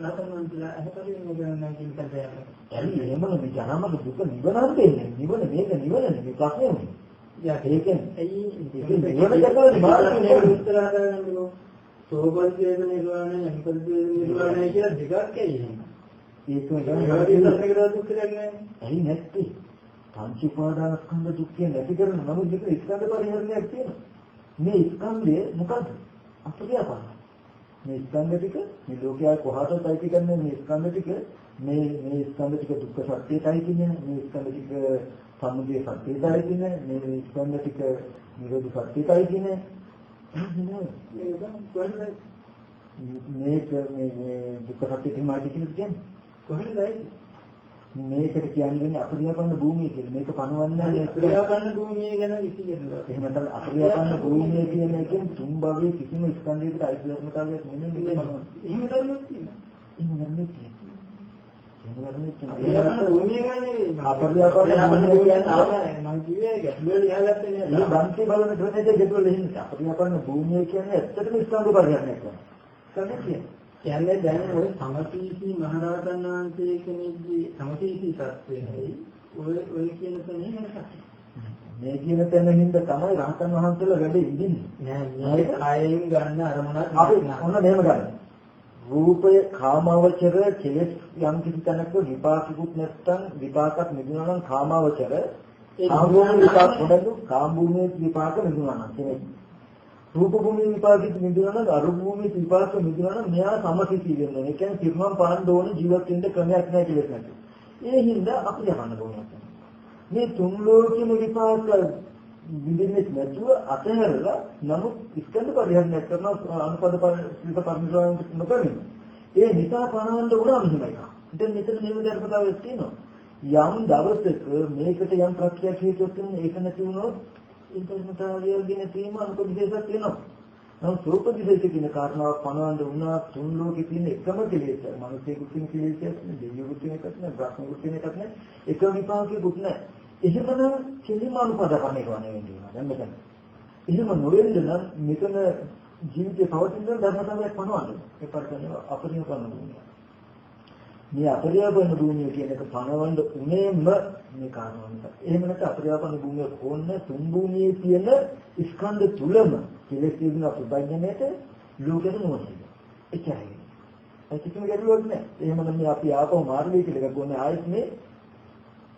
C: රතනන්තලා අහතරින් මොකක්ද කියන කතාව.
A: ඇයි එහෙම මේ ජනමක දුක නිවනක් දෙන්නේ නිවන මේක නිවන නෙමෙයි ප්‍රශ්නේ.
C: යා
A: ඒ කියන්නේ
C: ඇයි
A: නිවන දැකලා මාර්ගය නෙමෙයි.
C: උත්තර හදාගන්නකෝ. සෝපද්දේශ නිර්වාණය අනිපද්දේශ නිර්වාණය කියලා දෙකක් ඇයි එහෙම.
A: ඒක
C: ඒවා
A: ගන්න
C: විතරකට දුක් කියන්නේ.
A: ඇයි නැත්තේ? පංච උපාදානස්කන්ධ දුක්ඛය නැති කරන නමුත් මේක ස්කන්ධ පරිහරණයක් තියෙනවා. මේ ස්කන්ධය මොකද්ද? අපරියාපන්න. මේ ස්කන්ධ ටික මේ ලෝකයේ කොහාටද අයිති කරන්නේ මේ ස්කන්ධ ටික මේ මේ ස්කන්ධ ටික දුක්ඛ සත්‍යයටයි කියන්නේ මේ ස්කන්ධ ටික සමුදය සත්‍යයටයි කියන්නේ මේ ස්කන්ධ ටික නිරෝධ සත්‍යයටයි කියන්නේ එහෙනම්
C: ඒක කොහෙද
A: මේක මේ මේ දුක්ඛ සත්‍ය කිමාටි කියන්නේ
C: කොහෙද
A: මේකට කියන්නේ අපරියාපන්න භූමිය කියලා. මේක නැහැ.
C: ක්‍රියාකරන භූමිය ගැන විසිකරනවා.
A: එහෙම තමයි අපරියාපන්න භූමිය කියන එකෙන් තුන් භවයේ කිසිම ස්කන්ධයකට අයිතිවත්කමක් නෙමෙයි පනවන්නේ.
C: එහෙම දරුවොත් තියෙනවා.
A: එහෙම ගන්නෙ
C: ක්‍රියාකරන
A: කියන්නේ.
C: භූමිය
A: කියන්නේ.
C: මම කිව්වේ. ඉතින් ලියාගත්තේ
A: මේ
C: නෑ.
A: බන්ති බලන ක්‍රමයේ දෙකවල ඉන්නේ. අපරියාපන්න භූමිය කියන්නේ ඇත්තටම ස්කන්ධ පරිහරණයක් කරනවා. ස්කන්ධ කියන්නේ.
C: කියන්නේ දැන් ඔය සමතීසි මහරහතන් වහන්සේ කෙනෙක්ගේ සමතීසි තත්ත්වයයි ඔය ඔය කියන තැනේ වෙනසක්.
A: මේ කියන තැනින්ද තමයි රහතන් වහන්සේලා වැඩ ඉඳින්නේ.
C: නෑ මේ කායෙන් ගන්න අරමුණක්
A: අපි. ඔන්න මෙහෙම ගන්න. රූපය කාමාවචර කෙලෙස් යම් කිසි තැනක විපාකිකුත් නැත්නම් විපාකයක් නිදුනා නම් කාමාවචර කාම භූමියේ විපාක හොදු කාම භූමියේ විපාක නිදුනා නම් කෙනෙක්. රූප භූමියේ විපාක නිදුනා නම් අරූප භූමියේ විපාක නිදුනා නම් මෙයා සමසිතී වෙනවා. ඒ කියන්නේ තිරුවන් පාන්න ඕන ජීවත් වෙන්න ක්‍රමයක් නැහැ කෙලෙස් නැති. ඒ හින්දා අපි යවන්න ඕනේ. මේ තුන් ලෝකෙම විපාක විඳින්නේ නැතුව අතහැරලා නමුත් ස්කන්ධ පරිහරණය කරන අනුපද පරිසිත පරිසරයන් නොකරන. ඒ නිසා පණවන්න උනා මෙහෙමයි. දැන් මෙතන මේ ධර්මතාවයක් තියෙනවා. යම් දවසක මේකට යම් ප්‍රත්‍යක් හේතුවක් තියෙන ඒක නැති වුණොත් ඒ ධර්මතාවය ගැන තේම අනුපදිශේෂයක් තියෙනවා. නමුත් සෝපදිශේෂ කියන කාරණාව පණවන්න උනා තුන් ලෝකෙ තියෙන එකම කෙලෙස්. මිනිස්සුෙකුට තියෙන කෙලෙසයක් නෙවෙයි, දෙවියෙකුට තියෙන එකක් නෙවෙයි, බ්‍රහ්මෙකුට තියෙන එකක් නෙවෙයි. එක විපාකයකුත් නැහැ. එහෙමනම් කෙලිම අනුපදකරණය කරන්න වෙනවා දැන් මෙතන. එහෙම නොවෙන්න නම් මෙතන ජීවිතේ පවතින ධර්මතාවයක් පනවන්න. ඒ පරිසරය අපරිම කරන්න ඕනේ. මේ අපරියාපන්න භූමිය කියන එක පනවන්න උනේම මේ කාරණාවට. එහෙම නැත්නම් අපරියාපන්න භූමිය කොන්න තුන් භූමියේ තියෙන ස්කන්ධ තුලම කෙලෙස් කියන අපබඥණයට ලෝකෙට නොවන්නේ. එච්චරයි. ඒක කිසිම ගැටලුවක් නැහැ. එහෙමනම් මේ අපි ආපහු මාර්ගය කියලා එකක් ගොන්නේ ආයෙත් මේ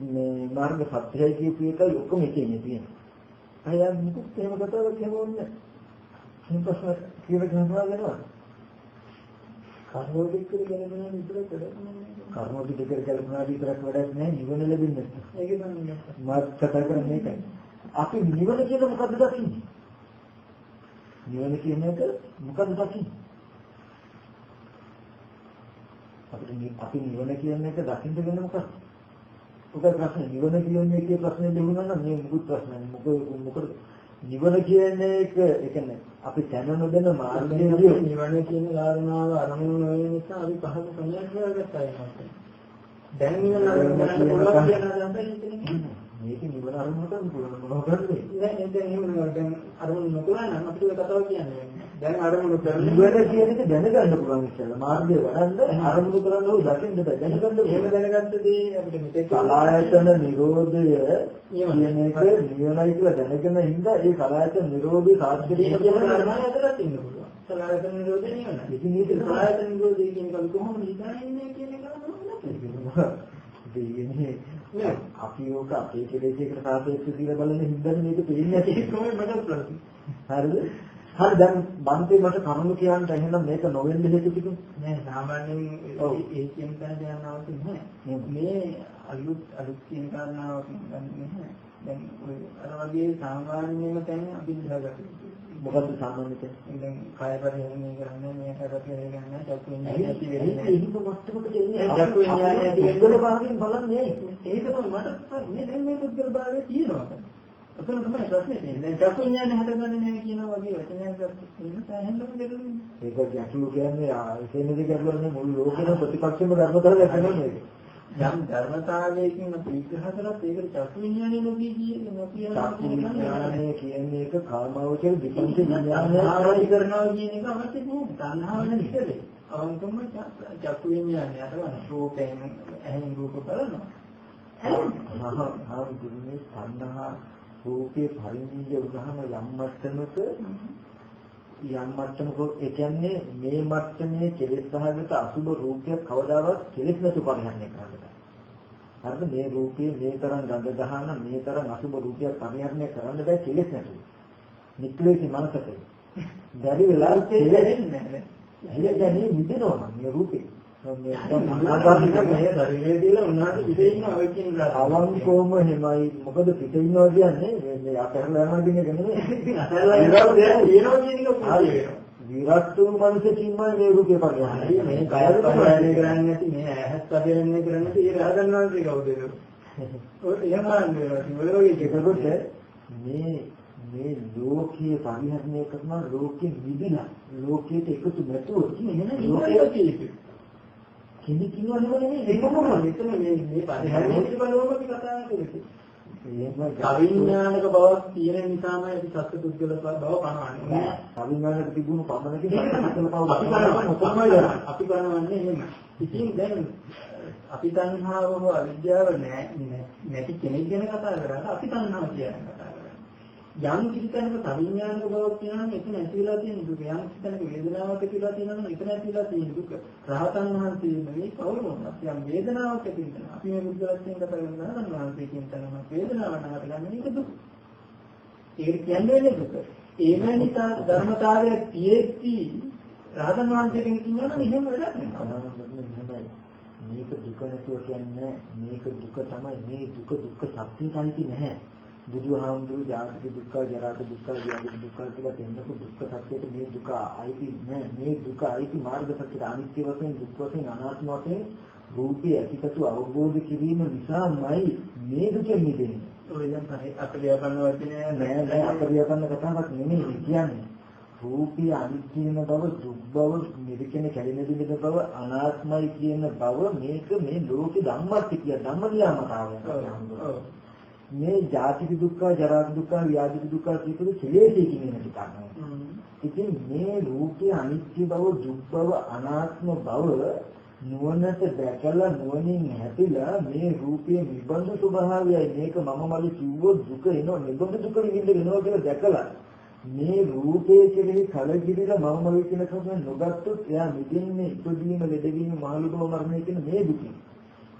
A: මේ මාර්ග සත්‍යයි කියපු එකයි ඔක්කොම එකේ තියෙන්නේ. අය මුකුත් එහෙම කතාවක් කියවන්නේ නැහැ. මේ ප්‍රශ්න කියලා කියනවා වෙනවා. කර්මෝදික කියලා විතරක් වැඩක් නැහැ. කර්මෝදික කියලා කල්පනා විතරක් වැඩක් නැහැ නිවන ලැබෙන්නේ.
C: ඒක තමයි.
A: මාත් කතා කරන්නේ මේකයි. අපි නිවන කියන මොකද්ද දකින්නේ? නිවන කියන එක මොකද්ද දකින්නේ? අපිට අපි නිවන කියන එක දකින්න වෙන මොකක්ද? ඔක ප්‍රශ්නේ නිවන කියන එකේ ප්‍රශ්නේ දෙහුණා නම් මේ මුකුත් ප්‍රශ්නයක් මොකද මොකද නිවන කියන එක ඒ කියන්නේ අපි දැන නොදැන මාර්ගයේදී
C: නිවන කියන කාරණාව අරමුණු නොවන නිසා අපි පහක සංඥා කරගත්තා ඒකට. දැන් නිවන අදහස
A: මේක නිවන අරමුණට මොනවද කරන්නේ?
C: නෑ දැන් නිවන අරමුණු නොකරන නම් අපිට කතාව කියන්නේ. දැන් අරමුණු කරන්නේ
A: නිවන කියන එක දැනගන්න පුළුවන් ඉස්සෙල්ලා මාර්ගය වඩන්න අරමුණු කරන්න ඕන දකින්න බෑ දැනගන්න
C: එහෙම
A: ඕන.
C: දැනගත්ත දේ අපිට මෙතෙක්
A: සලායතන නිරෝධය කියන එක නිවනයි කියලා දැනගෙන හින්දා ඒ සලායතන නිරෝධය කියන
C: කියන අරමුණ ඇතුළත් ඉන්න පුළුවන්. සලායතන නිරෝධය නිවන.
A: ඉතින් මේක
C: සලායතන නිරෝධය කියන එක කොහොමද හිතන්නේ කියන එක නෑ.
A: නෑ අපි ඕක අපේ කෙලෙසයකට සාපේක්ෂව කියලා බලන හින්දානේ මේක පේන්නේ නැති.
C: තමයි මට ප්‍රශ්නේ.
A: හරිද? හරි දැන් බන්තේ මට කරුණු කියන්න එහෙනම් මේක නොවෙන්න හේතු ටික
C: නෑ සාමාන්‍යයෙන්. ඒ- කියන කාරණා යන අවශ්‍ය නැහැ.
A: හ්ම්.
C: මේ අලුත් අලුත් කියන කාරණාවක් ගන්න නැහැ. දැන් ඔය අර වගේ සාමාන්‍යම තැන අපි ඉඳගන්න.
A: මොකද්ද සාමාන්‍ය කියන්නේ?
C: දැන් කාය පරිහරණය කරන්නේ මේ කාය පරිහරණය කරන්නේ චක්කු විඤ්ඤාණය ඇති වෙන්නේ.
A: එහෙම වස්තුවකට එන්නේ?
C: ඒ චක්කු විඤ්ඤාණය ඇති
A: භාවයෙන් බලන්නේ?
C: ඒක තමයි මට මේ දැන් මේ පුද්ගල භාවය තියෙනවා. ඔතන තමයි ප්‍රශ්නේ තියෙන්නේ. දැන් චක්කු විඥානේ හටගන්නේ නැහැ කියනවා වගේ වචනයක් ගන්න සෑහෙන්නම දෙකකින්.
A: ඒක ගැටලු කියන්නේ එසේනද ගැටලු නෙමෙයි මුළු ලෝකෙම ප්‍රතිපක්ෂම ධර්මතාවය ගැටලු නෙමෙයි.
C: යම් ධර්මතාවයකින් අපි විග්‍රහ කරත් ඒකට චක්කු විඥානේ නොකිය කියන්නේ නොකිය
A: චක්කු විඥානය කියන්නේ ඒක කාමාවචර විපංච විඥානය
C: ආරෝහි කරනවා කියන එක අවශ්‍ය නැහැ. තණ්හාව නැතිකද? අවංකම චක්කු විඥානය අරවන රූපයෙන් ඇහෙන් රූප බලනවා.
A: මහා මහා ගුරුනේ තණ්හා රූපේ පරිණිය වුණාම යම් මට්ටමක යම් මට්ටමක ඒ කියන්නේ මේ මට්ටමේ කෙලෙස් සහගත අසුබ රූපයක් කවදාවත් කෙලෙස් නැතු පරිහරණය කරන්න බෑ. හරිද මේ රූපයේ මේ තරම් ගඳ ගහන මේ තරම් අසුබ රූපයක් පරිහරණය කරන්න බෑ කෙලෙස් නැතු. නික්ලේශි මනසක. බැරි වෙලා කෙලෙස්
C: නැහැ.
A: මිදෙනවා මේ රූපේ. මේ
C: අනාගාමික මේ ශරීරයේ දීලා උන්වහන්සේ පිටේ ඉන්න ඔය කියන
A: අවංකවම එහෙමයි මොකද පිට ඉන්නවා කියන්නේ මේ මේ අතහැරලා යනවා කියන එක නෙමෙයි
C: ඉතින් අතල්ලා ඉරව දෙයක් තියෙනවා කියන එක පුදුම වෙනවා.
A: විරස්තු මනසකින්ම මේ රූපේ
C: හරි
A: පරිහරණය
C: මේ කයත් පරිහරණය කරන්නේ නැති මේ ඇහත් පරිහරණය කරන්නේ නැති ඒ රහතන් වහන්සේ කවුද ඒක? ඔය එහෙම අහන්නේ ඔය වගේ
A: එතකොට මේ මේ ලෝකයේ පරිහරණය කරන ලෝකෙ විදිනා ලෝකයට එකතු නැතුව
C: එහෙනම්
A: ලෝකයේ
C: ඉන්නේ කීපේ.
A: කෙනෙක් ඉන්නව නෙවෙයි
C: ඒක කොහොමද? මෙතන මේ මේ පරිහරණය බලවම අපි කතා කරන්නේ. අවිඥානික බවක් තියෙන නිසාම අපි සත්‍ය පුද්ගල බව පනවන්නේ.
A: අවිඥානික තිබුණු පමණකින් සත්‍යකල
C: අපි කරනවන්නේ අපි කරනවන්නේ එහෙම. ඉතින් දැන් අපි තණ්හාව හෝ අවිද්‍යාව නැති කෙනෙක් ගැන කතා කරලා අපි තණ්හාව කියන්නේ. යම් කිසි තැනක සවිඥානික බවක් තියෙනවා නම් එතන ඇති වෙලා තියෙන දුක. යම් කිසි තැනක වේදනාවක් ඇති වෙලා තියෙනවා නම් එතන ඇති වෙලා තියෙන දුක. රහතන් වහන්සේ නෙවෙයි කවුරු වුණත් යම් වේදනාවක් ඇති වෙනවා. අපි මේ බුද්ධලක්ෂයෙන් කතා කරනවා නම් වහන්සේ කියන තරම වේදනාව නහරගන්න මේක දුක. ඒක කියන්නේ දුක. ඒම නිසා ධර්මතාවය තියෙද්දි රහතන් වහන්සේගෙන් කියනවා නම් එහෙම වැඩක් නෑ.
A: මේක දුක නැතුව කියන්නේ මේක දුක තමයි මේ දුක දුක්ඛ සත්‍යයයි නැහැ. බුදුහාමුදුරු ජාතික දුක්ඛ ජරාක දුක්ඛ ව්‍යාධි දුක්ඛ කියලා දෙන්නකො. දුක්ඛ සත්‍යයට මේ දුක අයිති නෑ. මේ දුක අයිති මාර්ග සත්‍යයට අනිත්‍ය වශයෙන් දුක් වශයෙන් අනාත්ම වශයෙන් රූපේ ඇතිකතු අවබෝධ කිරීම නිසාමයි මේ දුකෙන් මිදෙන්නේ.
C: ඔය දැන් පහේ අපරියාපන්න වචනේ
A: නෑ. නෑ අපරියපන්න කතාවක් නෙමෙයි කියන්නේ. රූපී අනිත්‍ය වෙන බව දුක් බව නිර්කෙන කැඩෙන දින බව අනාත්මයි කියන බව මේක මේ ලෝකේ ධම්මත්‍ය කිය ධම්ම නියාමතාවය මේ ජාතික දුක්ඛ ජරා දුක්ඛ ව්‍යාධි දුක්ඛ කියපු කෙලෙසකින් එන ටිකක් ඉතින් මේ රූපේ අනිත්‍ය බව දුක් බව අනාත්ම බව නුවණට දැකලා නුවණින් හැපිලා මේ රූපයේ නිබඳු ස්වභාවයයි. මේක මම මගේ කිව්වොත් දුක එනවා නිබඳු දුක විඳින්න වෙනවා කියලා දැකලා මේ රූපයේ කෙරෙහි කලකිරීලා මම මගේ කියන කම නොගත්තොත් එයා මිදෙන්නේ ඉපදීම ලෙඩවීම මහලුකම මරණය කියන මේ දුක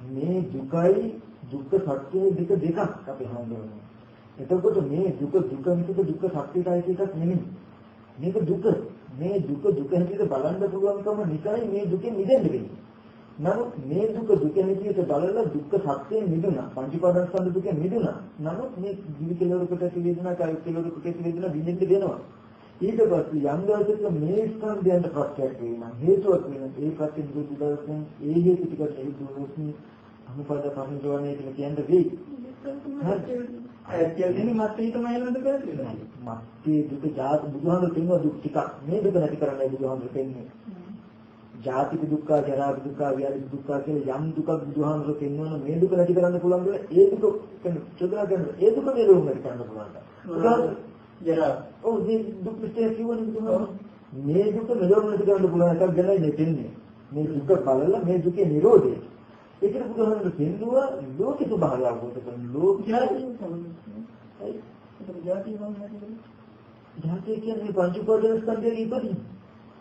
A: මේ දුකයි දුක්ඛ සත්‍යයේ දෙක දෙකක් අපි හඳුනනවා එතකොට මේ දුක දුක මිසක දුක්ඛ සත්‍යයයි එකක් නෙමෙයි මේක දුක මේ දුක දුක හැටියට බලන්න පුළුවන්කම නිසායි මේ දුකෙන් මිදෙන්න වෙන්නේ නමුත් මේ දුක දුක හැටියට බලලා දුක්ඛ සත්‍යයෙන් මිදුණා. පංචපාදස්කන්ධ දුකෙන් මිදුණා. නමුත් මේ ජීවි කෙලවරකට ඇති වේදනා, කාය කෙලවරකට ඇති වේදනා විඳින්න දෙනවා. ඊට පස්සේ යම් දවසක මේ ස්කන්ධයන්ට ප්‍රත්‍යක් වෙනවා. හේතුවක් වෙනවා. ඒ ප්‍රත්‍ය දුක දවසෙන් ඒ හේතු ටික හේතු වුණොත් අනුපද පරිණෝණය කියලා කියන්න වෙයි.
C: ඇත්තටම මත්තේ තමයි නේද කරන්නේ.
A: මත්තේ දුක ජාත බුදුහාමුදුරු කියනවා දුක් ටිකක්. මේ දුක නැති කරන්නයි බුදුහාමුදුරු කියන්නේ. ජාතික දුක්ඛ ජරා දුක්ඛ ව්‍යාධි දුක්ඛ කියලා යම් දුකක් බුදුහාමුදුරු පෙන්වන මේ දුක නැති කරන්න පුළුවන් කියලා ඒ දුක කියන්නේ චොදනා කරන ඒ දුක නිරෝධ නැති කරන්න පුළුවන්.
C: ජරා
A: ඔව් මේ දුක් විශ්ේ කියවනේ බුදුහාමුදුරු මේ දුක නිරෝධ නැති කරන්න පුළුවන් එකක් ගැනයි මේ දෙන්නේ. මේ දුක බලලා මේ දුකේ නිරෝධය. ඒකට බුදුහාමුදුරු පෙන්වුවා ලෝක ස්වභාවය අවබෝධ කරගන්න. ලෝක
C: ජාතිය තමයි. ඒක ජාතිය වගේ
A: ජාතිය කියන්නේ පංච උපාදාන ස්කන්ධයේ ඉපදී.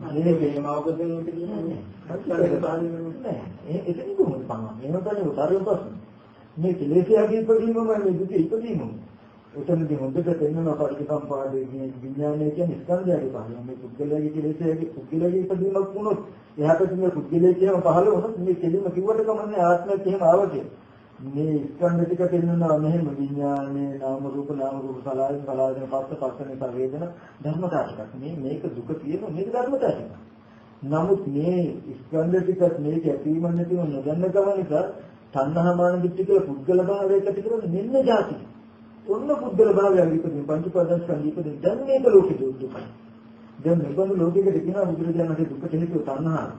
C: මේ වේමාවකෙන් උට කියන්නේ
A: නෑ. ඒ ඒක කොහොමද පංගම මේව තමයි උතරිය ප්‍රශ්න මේ කෙලෙසියාගේ ඉපදීමම මේ දුක ඉපදීමම උතනදී හොඳට තේරෙනවා පරිසම්පාදයේ කියන විඥානය කියන්නේ ස්කන්ධයගේ පහළ. මේ පුද්ගලයාගේ කෙලෙසියාගේ පුද්ගලයාගේ ඉපදීමක් වුණොත් එහාට තියෙන පුද්ගලයා කියම පහළ වුණොත් මේ කෙලින්ම කිව්වට කමන්නේ ආත්මයක් එහෙම ආවකේ මේ ස්කන්ධ ටික තේරෙනවා මෙහෙම විඥානේ නාම රූප නාම රූප සලයන් සලයන් පස්ස පස්ස නිසා වේදන ධර්මතා ටිකක් මේ මේක දුක තියෙන මේක ධර්මතා ටික නමුත් මේ ස්කන්ධ ටිකත් මේක ඇතිවීම නැතිවීම නොදන්න කම නිසා තණ්හා මාන දිට්ඨි කියලා පුද්ගල භාවයකට කියලා මෙන්න જાති. ඔන්න පුද්ගල භාවය ඉපදින පංච උපාදානස්කන්ධ ඉපදින දැන් මේක ලෝකෙ දුකයි. දැන් මෙබඳු ලෝකයකට කියනවා බුදුරජාණන්ගේ දුකට හේතුව තණ්හාව.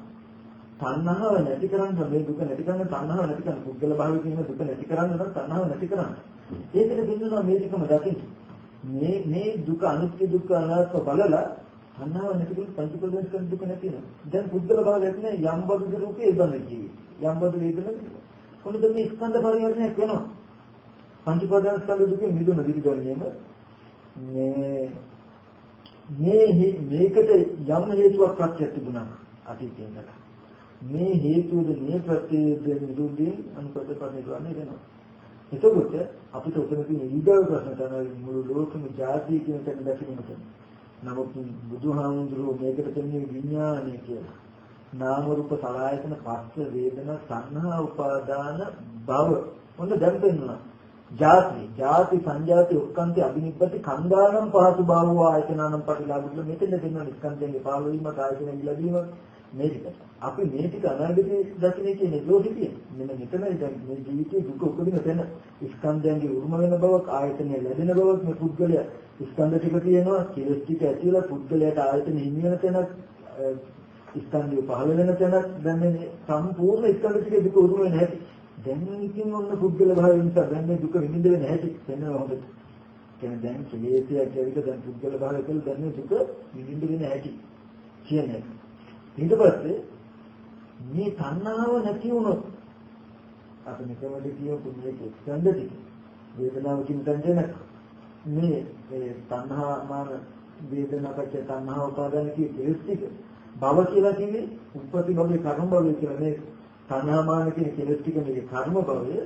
A: තණ්හාව නැති කරන්න මේ දුක නැති කරන්න තණ්හාව නැති කරන්න පුද්ගල භාවය කියන දුක නැති කරන්න නම් තණ්හාව නැති කරන්න. ඒකට දෙන්නවා මේ ටිකම දකින්න. මේ මේ දුක අනිත්‍ය දුක්ඛ අනාත්ම බලලා තණ්හාව නැති කරලා පංච උපාදානස්කන්ධ දුක නැති වෙනවා. දැන් පුද්ගල භාවයක් නෑ යම් බඳු රූපේ ඒ බඳු ජීවි. යම් බඳු වේදනක කොහොමද මේ ස්කන්ධ පරිවර්තනයක් වෙනවා. පංච උපාදානස්කන්ධ දුකෙන් මිදුණ දිවිගන්නේම මේ මේ මේකට යම් හේතුවක් ප්‍රත්‍යක් තිබුණා අතීතේ ඉඳලා. මේ හේතුවද මේ ප්‍රත්‍යයද නිරුද්ධයෙන් අනුපත පරිණිරවාණය වෙනවා. එතකොට අපිට උතන තියෙන ඊගව ප්‍රශ්න තමයි මුළු ලෝකෙම ජාතිය කියන තැන දැකීමට. නමුත් බුදුහාමුදුරුවෝ මේකට කියන්නේ විඥානය කියලා. නාම රූප සලආයතන පස්ස වේදනා සංහා උපාදාන භව. ඔන්න දැන් පෙන්වනවා. ජාති ජාති සංජාති ඔක්කාන්තේ අභිනිබ්බති කන්දානම් පහසු භාවෝ ආයතනනම් පටිලාභුල මෙතන දෙන්න නිස්කන්ධයෙන් පාල වීම ආයතන ලැබීම මේ ටික. අපි මේ ටික අනාගතයේ දකින්නේ කියන්නේ ලෝහිතිය මෙන්න මෙතනයි දැන් මේ ජීවිතයේ දුක උපදින තැන. ස්කන්ධයන්ගේ උරුම වෙන බවක් ආයතනය ලැබෙන බවක් මේ පුද්ගලයා ස්කන්ධ ටික තියෙනවා. කෙලස් ටික ඇතිවලා පුද්ගලයාට ආයතන හිමි වෙන තැනක් ස්කන්ධය පහළ වෙන තැනක් දැන් මේ සම්පූර්ණ ස්කන්ධ ටික දුක උරුම වෙන හැටි. දැන් ඉතින් ඔන්න පුද්ගල භාවය නිසා දැන් මේ දුක විඳින්න වෙන හැටි වෙනවා හොඳට. කියන්නේ දැන් කෙලෙසියක් ඇවිත් දැන් පුද්ගල භාවය කියලා දැන් මේ දුක විඳින්න වෙන හැටි කියන්නේ. ඊට පස්සේ මේ තණ්හාව නැති වුණොත් අපි මෙතනදි කියපු මේ ස්කන්ධ ටික වේදනාව කින්තෙන් මේ ඒ තණ්හා මාන වේදනාපච්ච තණ්හා උපාදාන කිය කෙලස් ටික භව කියලා කියන්නේ උපපති භවයේ කර්ම භවයේ කියලා මේ තණ්හාමාන කියන කෙලස් ටික මේ කර්ම භවය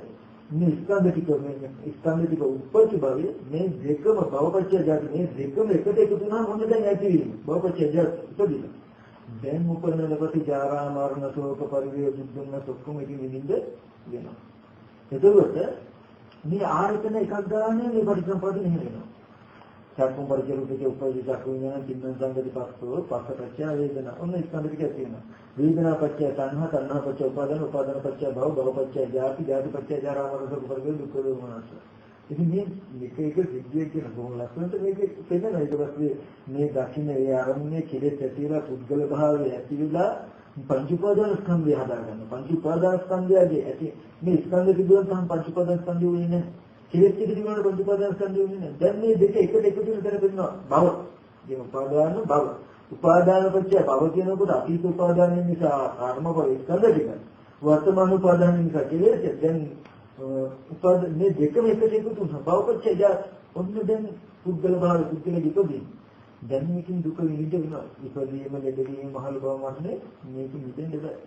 A: මේ ස්කන්ධ ටික මේ ස්කන්ධ ටික උපපති භවය මේ දෙකම භවපච්චය ජාති මේ දෙකම එකට එකතු වුණාම මොන දැන් ඇති වෙන්නේ භවපච්චය ජාති ඉපදින දැන් උපරන ලබති ජාරා මරණ ශෝක පරිවේය දුක්ඛන සොක්කම ඉතින් විඳින්න වෙනවා. එතකොට මේ ආයතන එකක් ගානේ මේ පරිසම්පාදනය වෙනවා චක්කුම් පරිචරුපේ උපදී චක්කු විඥාන චින්තන සංගති පස්සෝ පස්සපච්චය වේදනා. ඔන්න ස්කන්ධ ටික තියෙනවා. වේදනා පච්චය තණ්හා තණ්හා පච්චය උපාදාන උපාදාන පච්චය භව භව පච්චය ජාති ජාති පච්චය ජරා මරණ දුක් පරිදේ දුක් දෝමනස ඉතින් මේ එක එක සිද්ධිය කියන බොහොම ලස්සනට මේක පෙන්නන. ඊට පස්සේ මේ දකින්න ඒ ආරම්භයේ කෙලෙස් ඇතිවලා පුද්ගල භාවය ඇතිවලා පංච උපාදාන ස්කන්ධය හදාගන්න පංච උපාදාන ස්කන්ධයගේ ඇති මේ ස්කන්ධ තිබුණාම තමයි පංච උපාදාන ස්කන්ධය වෙන්නේ නැහැ කෙලෙස් ටික තිබුණාට පංච උපාදාන ස්කන්ධය වෙන්නේ නැහැ. දැන් මේ දෙක එකට එකතු වෙන තැන පෙන්නනවා. භව මේ උපාදාන භව උපාදාන පත්‍ය භව කියනකොට අතීත උපාදාන නිසා කර්ම භව ස්කන්ධ ටික. වර්තමාන උපාදාන නිසා කෙලෙස්. දැන් උපාද මේ දෙකම එකට එකතු වුණා. භවපත්‍ය ජා ඔන්න දැන් පුද්ගල භාව පුද්ගල ඉපදී දැන් මේකෙන් දුක විඳින්න වෙනවා. ඉපදීම ලැබීම මහල බව මන්නේ මේක මිදෙන්න බෑ.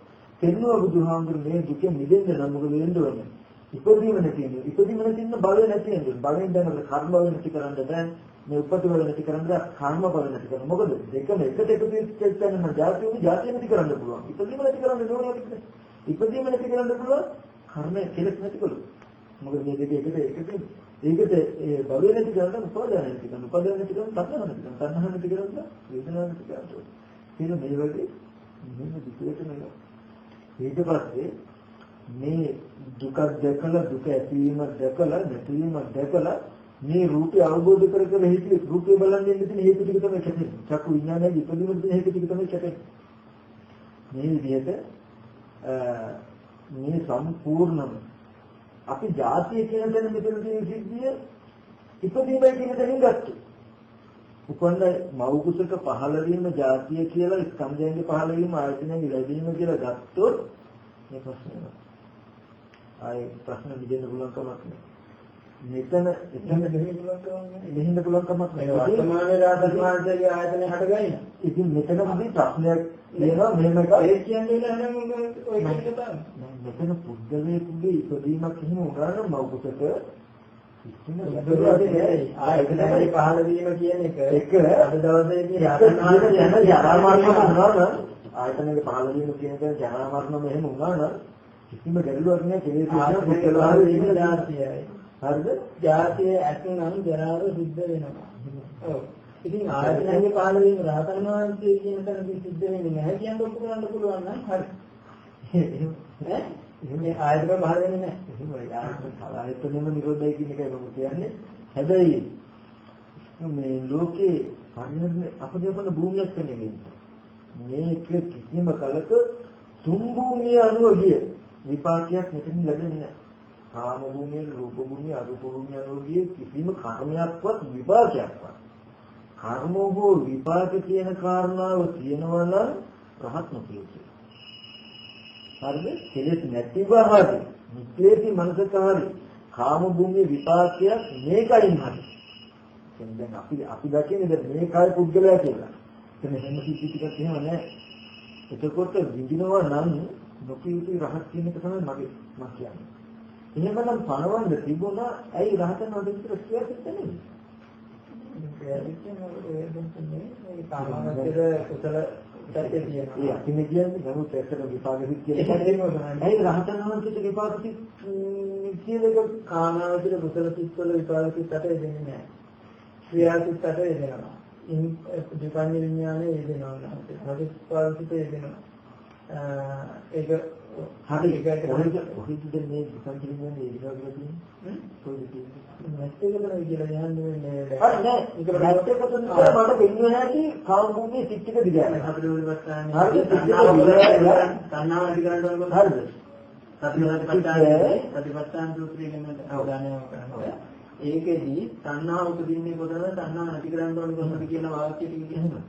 A: තෙන්නවා බුදුහාමුදුරු මේ දුක මිදෙන්න නම් මොකද වෙන්න ඕනේ? ඉපදීම නැති වෙනවා. ඉපදීම නැති වෙන බලය නැති වෙනවා. බලෙන් දැන් කර්ම බව නැති කරන්න බෑ. මේ උපත වල නැති කරන්න කර්ම බව නැති කරන්න. මොකද දෙකම එකට එකතු වෙච්ච තැනම ಜಾති උනේ ಜಾති නැති කරන්න පුළුවන්. ඉපදීම නැති කරන්න ඕනේ ඉපදීම නැති කරන්න පුළුවන් කර්ම කෙලස් නැතිකොළු. මොකද මේ දෙක එකට එකට ඒකට ඒ භවය නැති කරලා උපාදාන නැති කරන උපාදාන නැති කරන තණ්හා නැති කරන තණ්හා නැති කරන වේදනාව නැති කරන කියන මේ වගේ මෙන්න දුකේට නේද ඊට පස්සේ මේ දුක දැකලා දුක ඇතිවීම දැකලා නැතිවීම දැකලා මේ රූපය අවබෝධ කර කර හිතේ රූපය බලන්නේ ඉන්න හේතු ටික තමයි කැපෙන්නේ චක්කු විඥානයේ ඉපදීමේ තියෙන හේතු ටික තමයි කැපෙන්නේ මේ විදිහට මේ සම්පූර්ණම අපි ජාතිය කියන තැන මෙතන තියෙන සිද්ධිය ඉපදීමයි කියන තැනින් ගත්තා. උපන්න මව් කුසක පහළ වීම ජාතිය කියලා ස්කන්ධයන්ගේ පහළ වීම ආයතනයේ ලැබීම කියලා ගත්තොත් මේ ප්‍රශ්නේ නෑ. ආයේ ප්‍රශ්න විදෙන්න පුළුවන් කමක් නෑ. මෙතන එතන දෙහින්න පුළුවන් කමක් නෑ. දෙහින්න පුළුවන් කමක් නෑ.
C: වර්තමානයේ රාජස්මාන්තයේ ආයතනය හටගන්නේ.
A: ඉතින් මෙතනදී ප්‍රශ්නයක් තියෙනවා මෙහෙම එකක්.
C: ඒ කියන්නේ නම් ඔය.
A: මෙතන පුද්ගලයෙකුගේ ඉපදීමක් එහෙම වුණා නම් මව් කුසක
C: ආයතනයේ පහළ වීම කියන එක
A: එක
C: අද දවසේදී
A: යන ජරා මරණ වුණා නම් ආයතනයේ පහළ වීම කියන එක ජරා මරණ මෙහෙම වුණා නම් කිසිම ගැටලුවක් නෑ කෙලෙස් කියන පුද්ගලයාගේ
C: වීම
A: වීම
C: ජාතියයි.
A: හරිද?
C: ජාතිය ඇතුණම් ජරාව සිද්ධ වෙනවා. ඔව්. ඉතින් ආයතනයේ පහළ වීම රහතන් වහන්සේ කියන තැනදී සිද්ධ වෙන්නේ නැහැ කියන ඔප්පු කරන්න පුළුවන් නම් හරි. ඈ මේ ආයතන පහළ වෙන්නේ නැහැ.
A: එහෙමයි ආයතන ආයතනෙම නිරෝධයි කියන එකයි මම කියන්නේ හැබැයි මේ ලෝකේ පරිණත අපදේපන භූමියක් නෙවෙයි. මේක කිසිම කලක තුන් භූමිය අනුව ගිය විපාකයක් මෙතන ලැබෙන්නේ නැහැ. කාම භූමිය, රූප භූමිය, අරූප භූමිය අනුව ගිය කිසිම කර්මයක්වත් විපාකයක්වත්. කර්ම හෝ විපාක කියන කාරණාව තියෙනවා නම් රහත් නොකියුයි. හරිද? කෙලෙස් නැතිව හරි, නිත්‍යේති මනසකාරී කාම භූමියේ විපාකයක් මේකයින් හරි. කියන්නේ දැන් අපි අපි දකින්නේ දැන් මේකයි පුද්ගලයා කියලා. එතන හැම කිසි ටිකක් එහෙම නැහැ. එතකොට විඳිනවා නම් නොකිය යුතු රහස් කියන එක තමයි මගේ මම කියන්නේ. එහෙමනම් පණවන්න තිබුණා ඇයි රහතන් වහන්සේ
C: සත්‍ය තියෙනවා.
A: ඒ කියන්නේ නමුත් ඇත්තට විපාක
C: තමයි.
A: ඇයි රහතන් වහන්සේට විපාක සිත් කියන එක
C: කාමාවචර කුසල සිත්වල විපාක සිත් අට එදෙන්නේ නැහැ. ක්‍රියා සිත් අට එදෙනවා. ඉන් දෙපඤ්ඤ විඥානයේ එදෙනවා. හදිස්පාල සිත් එදෙනවා. ඒක
A: හරි
C: ඒකට
A: කොහෙද කොහෙද මේ සංකීර්ණයේ ඒ විදිහට තියෙන්නේ? කොහෙද?
C: නැත්නම් කියලා යන්නේ
A: හරි නෑ. ඒක නැත්තකත් මට පෙන්වන්න හැකි කාම භූමියේ සිත් ටික දිගට.
C: හතරවෙනි
A: හරිද?
C: වස්තානේ තණ්හාව ඇති කරන්න ඕන
A: හරිද?
C: සතිපට්ඨාන සතිපට්ඨාන සූත්‍රය ගැන අවධානය යොමු කරනවා. ඒකෙදි තණ්හාව උපදින්නේ කොතනද තණ්හාව නැති කරන්න ඕන කොහොමද කියන වාක්‍ය ටික කියනවා.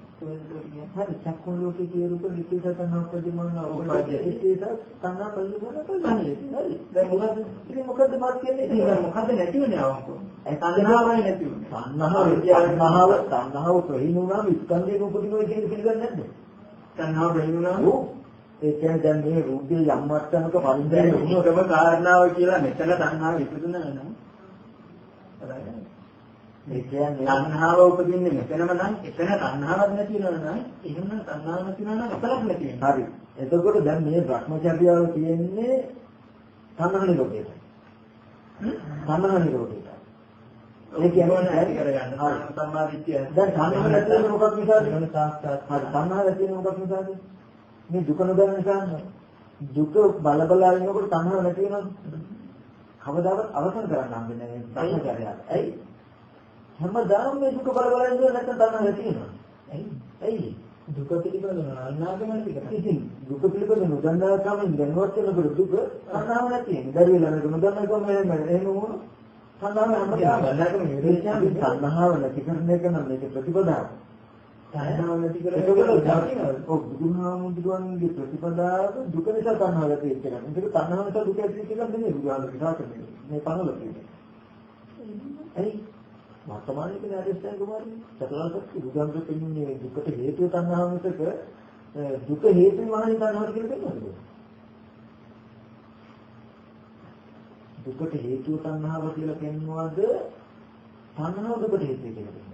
A: හරි චක්කුන් ලෝකේ කිය රූප විශේෂ තණ්හා උපදිමන
C: උපදින.
A: විශේෂ තණ්හා පරිමන
C: හරි.
A: හරි දැන් මොකද ඉතින් මොකද මාත් කියන්නේ
C: ඒක මොකද නැති වෙන්නේ අවංකෝ. තණ්හාවයි නැති වෙන්නේ.
A: තණ්හාව තණ්හාව තණ්හාව ප්‍රහීන වුණාම ස්කන්ධේ උපදිනවා කියන පිළිගන්නේ නැද්ද?
C: තණ්හාව
A: ඔව්. ඒ කියන්නේ දැන් මේ රූපේ යම් මට්ටමක පරිඳින
C: උණුකම කාරණාව කියලා මෙතන තණ්හාව ඉපදුනා නම්
A: ඒ කියන්නේ
C: තණ්හාව උපදින්නේ මෙතනම නම් එතන තණ්හාවක් නැති වෙනවා නම් එහෙම තණ්හාවක් නැති වෙනවා නම් එතනක් නැති වෙනවා.
A: හරි. එතකොට දැන් මේ භ්‍රමචර්යාව තියෙන්නේ තණ්හා නිරෝධයට. තණ්හා නිරෝධයට. ඒ කියන්නේ
C: නැති කරගන්න.
A: හරි.
C: සම්මා දිට්ඨිය.
A: දැන් තණ්හා නැති වෙන මොකක් නිසාද?
C: නිවන සාක්ෂාත්
A: හරි. තණ්හා නැති වෙන මොකක් නිසාද? මේ දුක නොදන්න නිසා දුක බල බල ඉන්නකොට තණ්හාව නැති වෙනවද? කවදාවත් අවසන් කරන්න හම්බෙන්නේ නැහැ භ්‍රමචර්යාව. ඇයි? හැමදාම මේ දුක බල බල ඉඳලා නැත්නම් තණ්හා නැති වෙනවා. ඇයි? ඇයි?
C: දුක පිළිබඳව අනාගම ටික.
A: ඉතින් දුක පිළිබඳ නොදන්නා කමෙන් දැනුවත් වෙනකොට දුක තණ්හාව නැති වෙනවා. බැරි වෙලා නේද නොදන්නා කම එහෙම වුණොත් තණ්හාව හැමදාම තණ්හාව නැති කරන එක නම් මේක ප්‍රතිපදාව.
C: තණ්හාව නැති
A: එතකොට ඔව් බුදුහාමුදුරන්ගේ ප්‍රතිපදාව දුක නිසා තණ්හාව ඇති වෙච්ච එක. ඒක තණ්හාව නිසා දුක ඇති එක නෙමෙයි බුදුහාමුදුරුවෝ විශ්වාස කරන්නේ. මේ පනවල කියන්නේ. ඇයි? වර්තමානයේ කියන අරිස්ටන් කුමාරී චතුරාර්ය සත්‍ය බුදුහාමුදුරුවෝ කියන්නේ දුකට හේතුව තණ්හාව මිසක දුක හේතු වහන තණ්හාවට කියලා කියනවද? දුකට හේතුව තණ්හාව කියලා කියනවාද තණ්හාව දුකට හේතුව කියලා?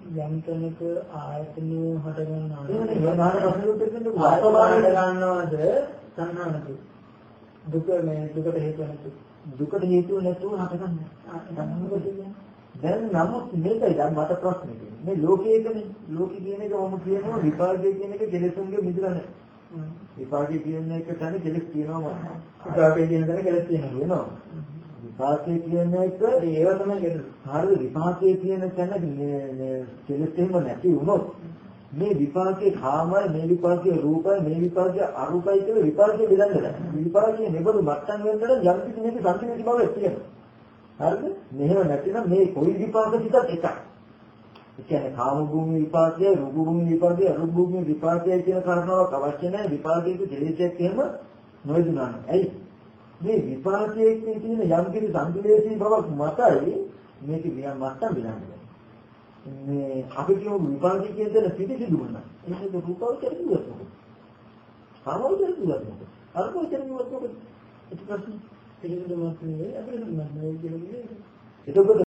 C: යම් කෙනෙක් ආයතනය හට ගන්නවා.
A: එහෙනම් මේ නාන ප්‍රශ්නෙට දෙන්න
C: වර්තමානයේ
A: වර්තමානයේ
C: ගන්නවද තණ්හාව නැති. දුක මේ දුකට හේතු නැති.
A: දුකට හේතුව නැතුව හටගන්නේ. දැන් නමුත් මේකයි දැන් මට ප්‍රශ්නේ. මේ ලෝකයේකනේ ලෝකේ කියන එක මොම කියනවා විපාකයේ කියන එක කෙලෙසුන්ගේ මිදලා නැහැ. විපාකයේ කියන එක තමයි කෙලෙස් කියනවා මම.
C: විපාකයේ කියන දේ තියෙනවා.
A: කියනවා. විපාකයේ කියන එක
C: ඒව තමයි කෙලස්.
A: හරිය විපාකයේ කියන තැන මේ මේ කෙලෙස් එහෙම නැති වුණොත් මේ විපාකයේ කාමයි මේ විපාකයේ රූපයි මේ විපාකයේ අරූපයි කියලා විපාකයේ බෙදන්න බෑ. විපාකයේ නෙබඳු මට්ටම් වෙනකොට යම් කිසි මේක සංකීර්ණ බවක් තියෙනවා. හරිද? මෙහෙම නැතිනම් මේ කොයි විපාක සිතත් එකයි. ඒ කියන්නේ කාම භූමි විපාකය, රූප භූමි විපාකය, අරූප භූමි විපාකය කියන කාරණාවක් අවශ්‍ය නැහැ. විපාකයක දෙලෙසයක් එහෙම නොයදුනා. ඇයි? මේ විපාකයේ තියෙන යම් කිසි සංකලේශී බවක් මතයි මේක වියන් මට්ටම් බෙදන්නේ. මේ අපි කියමු විපාකයේ කියන දේ පිටිසිදු වුණා. ඒක රූපවචර කිව්වොත් මොකද? කාමවචර කිව්වොත් මොකද? අරූපවචර කිව්වොත් මොකද? ඒක ප්‍රශ්නේ.
C: පිළිගන්නවත් නෙවෙයි අපිට නෑ කියන්නේ.
A: එතකොට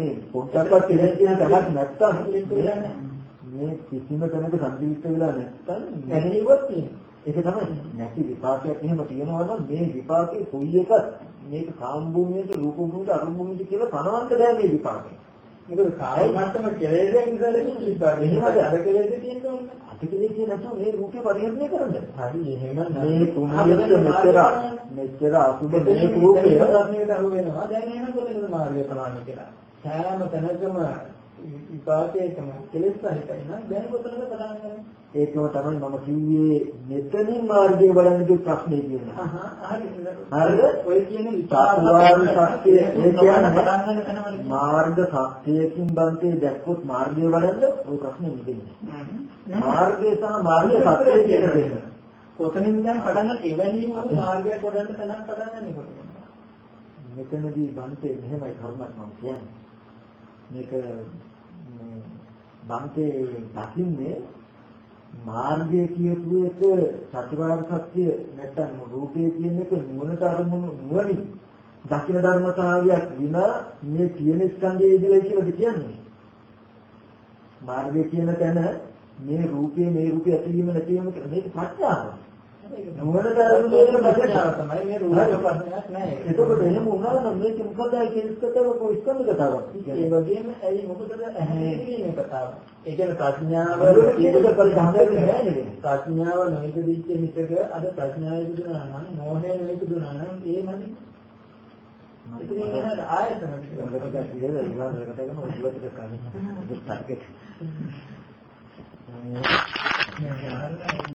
A: මේ පොඩ්ඩක්වත් කෙලෙස් කියන තැනක් නැත්තම් මේ කිසිම තැනක සංකීර්ණ වෙලා නැත්තම්
C: දැනෙන්නවත් තියෙනවා.
A: ඒක තමයි නැති විපාකයක් එහෙම තියෙනවා නම් මේ විපාකේ කොයි එකත් මේක කාම භූමියේද රූප භූමියේද අරූප භූමියේද කියලා තනවන්න බෑ මේ විපාකේ.
C: මොකද කාය මට්ටම කෙලෙසෙන් ඉඳලා ඉතිපා එහෙමද? අර කෙලෙස තියෙන්න ඕනේ.
A: අතිකලේ කියන නැතුව මේ රූපේ පරිහරණය කරන්න.
C: හරි එහෙම
A: මේ කුණියට මෙච්චර මෙච්චර අසුබ මේ රූපය.
C: ප්‍රශ්නයට අහු වෙනවා. දැන් එහෙනම් කොහෙද මාර්ගය ප්‍රමාණය කියලා සෑම තැනකම විපාකයකම කෙලෙස් සහිතයි නම් දැන් කොතනද පටන් ගන්නේ
A: ඒකම තමයි මම කිව්වේ මෙතනින් මාර්ගය බලන්න ප්‍රශ්නේ.
C: අහහ හරි
A: හරිද?
C: ඔය කියන
A: චතුරාර්ය සත්‍ය ඒ කියන්නේ
C: පටන් ගන්න තැනවල
A: මාර්ග සත්‍යයෙන් බන්තේ දැක්කොත් මාර්ගය බලන්න ওই ප්‍රශ්නේ නෙමෙයි. මාර්ගය සහ මාර්ග සත්‍ය කියන දෙක.
C: කොතනින්ද දැන් පටන් ගන්න එවැනිම මාර්ගයක් වඩන්න තැනක් පටන් ගන්න කොතනද
A: මෙතනදී බන්තේ මෙහෙමයි කර්මයක් මම කියන්නේ. මේක මේ බන්තේ දකින්නේ මාර්ගය කියපු එක චතුරාර්ය සත්‍ය නැත්නම් රූපය කියන එක නුවණට අරමුණු නුවණින් දකින ධර්මතාවයක් විනා මේ තියෙන ස්කන්ධයේ ඉඳලා කියලා කියන්නේ. මාර්ගය කියන තැන මේ රූපේ මේ රූපේ ඇතිවීම නැතිවීම කියන මේක ප්‍රඥාව. නුවණට අරමුණු වෙන ප්‍රඥාව
C: තමයි මේ රූප ප්‍රශ්නයක් නෑ
A: එතකොට එහෙම වුණා නම් මේක මොකද කියන කතාව කොයි ස්කන්ධ කතාවක්.
C: ඒ වගේම ඇයි මොකටද ඇහැ කියන කතාව. ඒ කියන්නේ ප්‍රඥාව
A: ඒක පරිධානය නෑ නේද?
C: ප්‍රඥාව නොයිදිච්ච හිතක අද ප්‍රඥාව ඉදුණා නම් මෝහය නොයිදුණා නම් ඒ මදි. ඉතින් ඒක ආයතන
A: මොකද කියලා ඉවරකට කරන ඔයගොල්ලෝ කරන්නේ.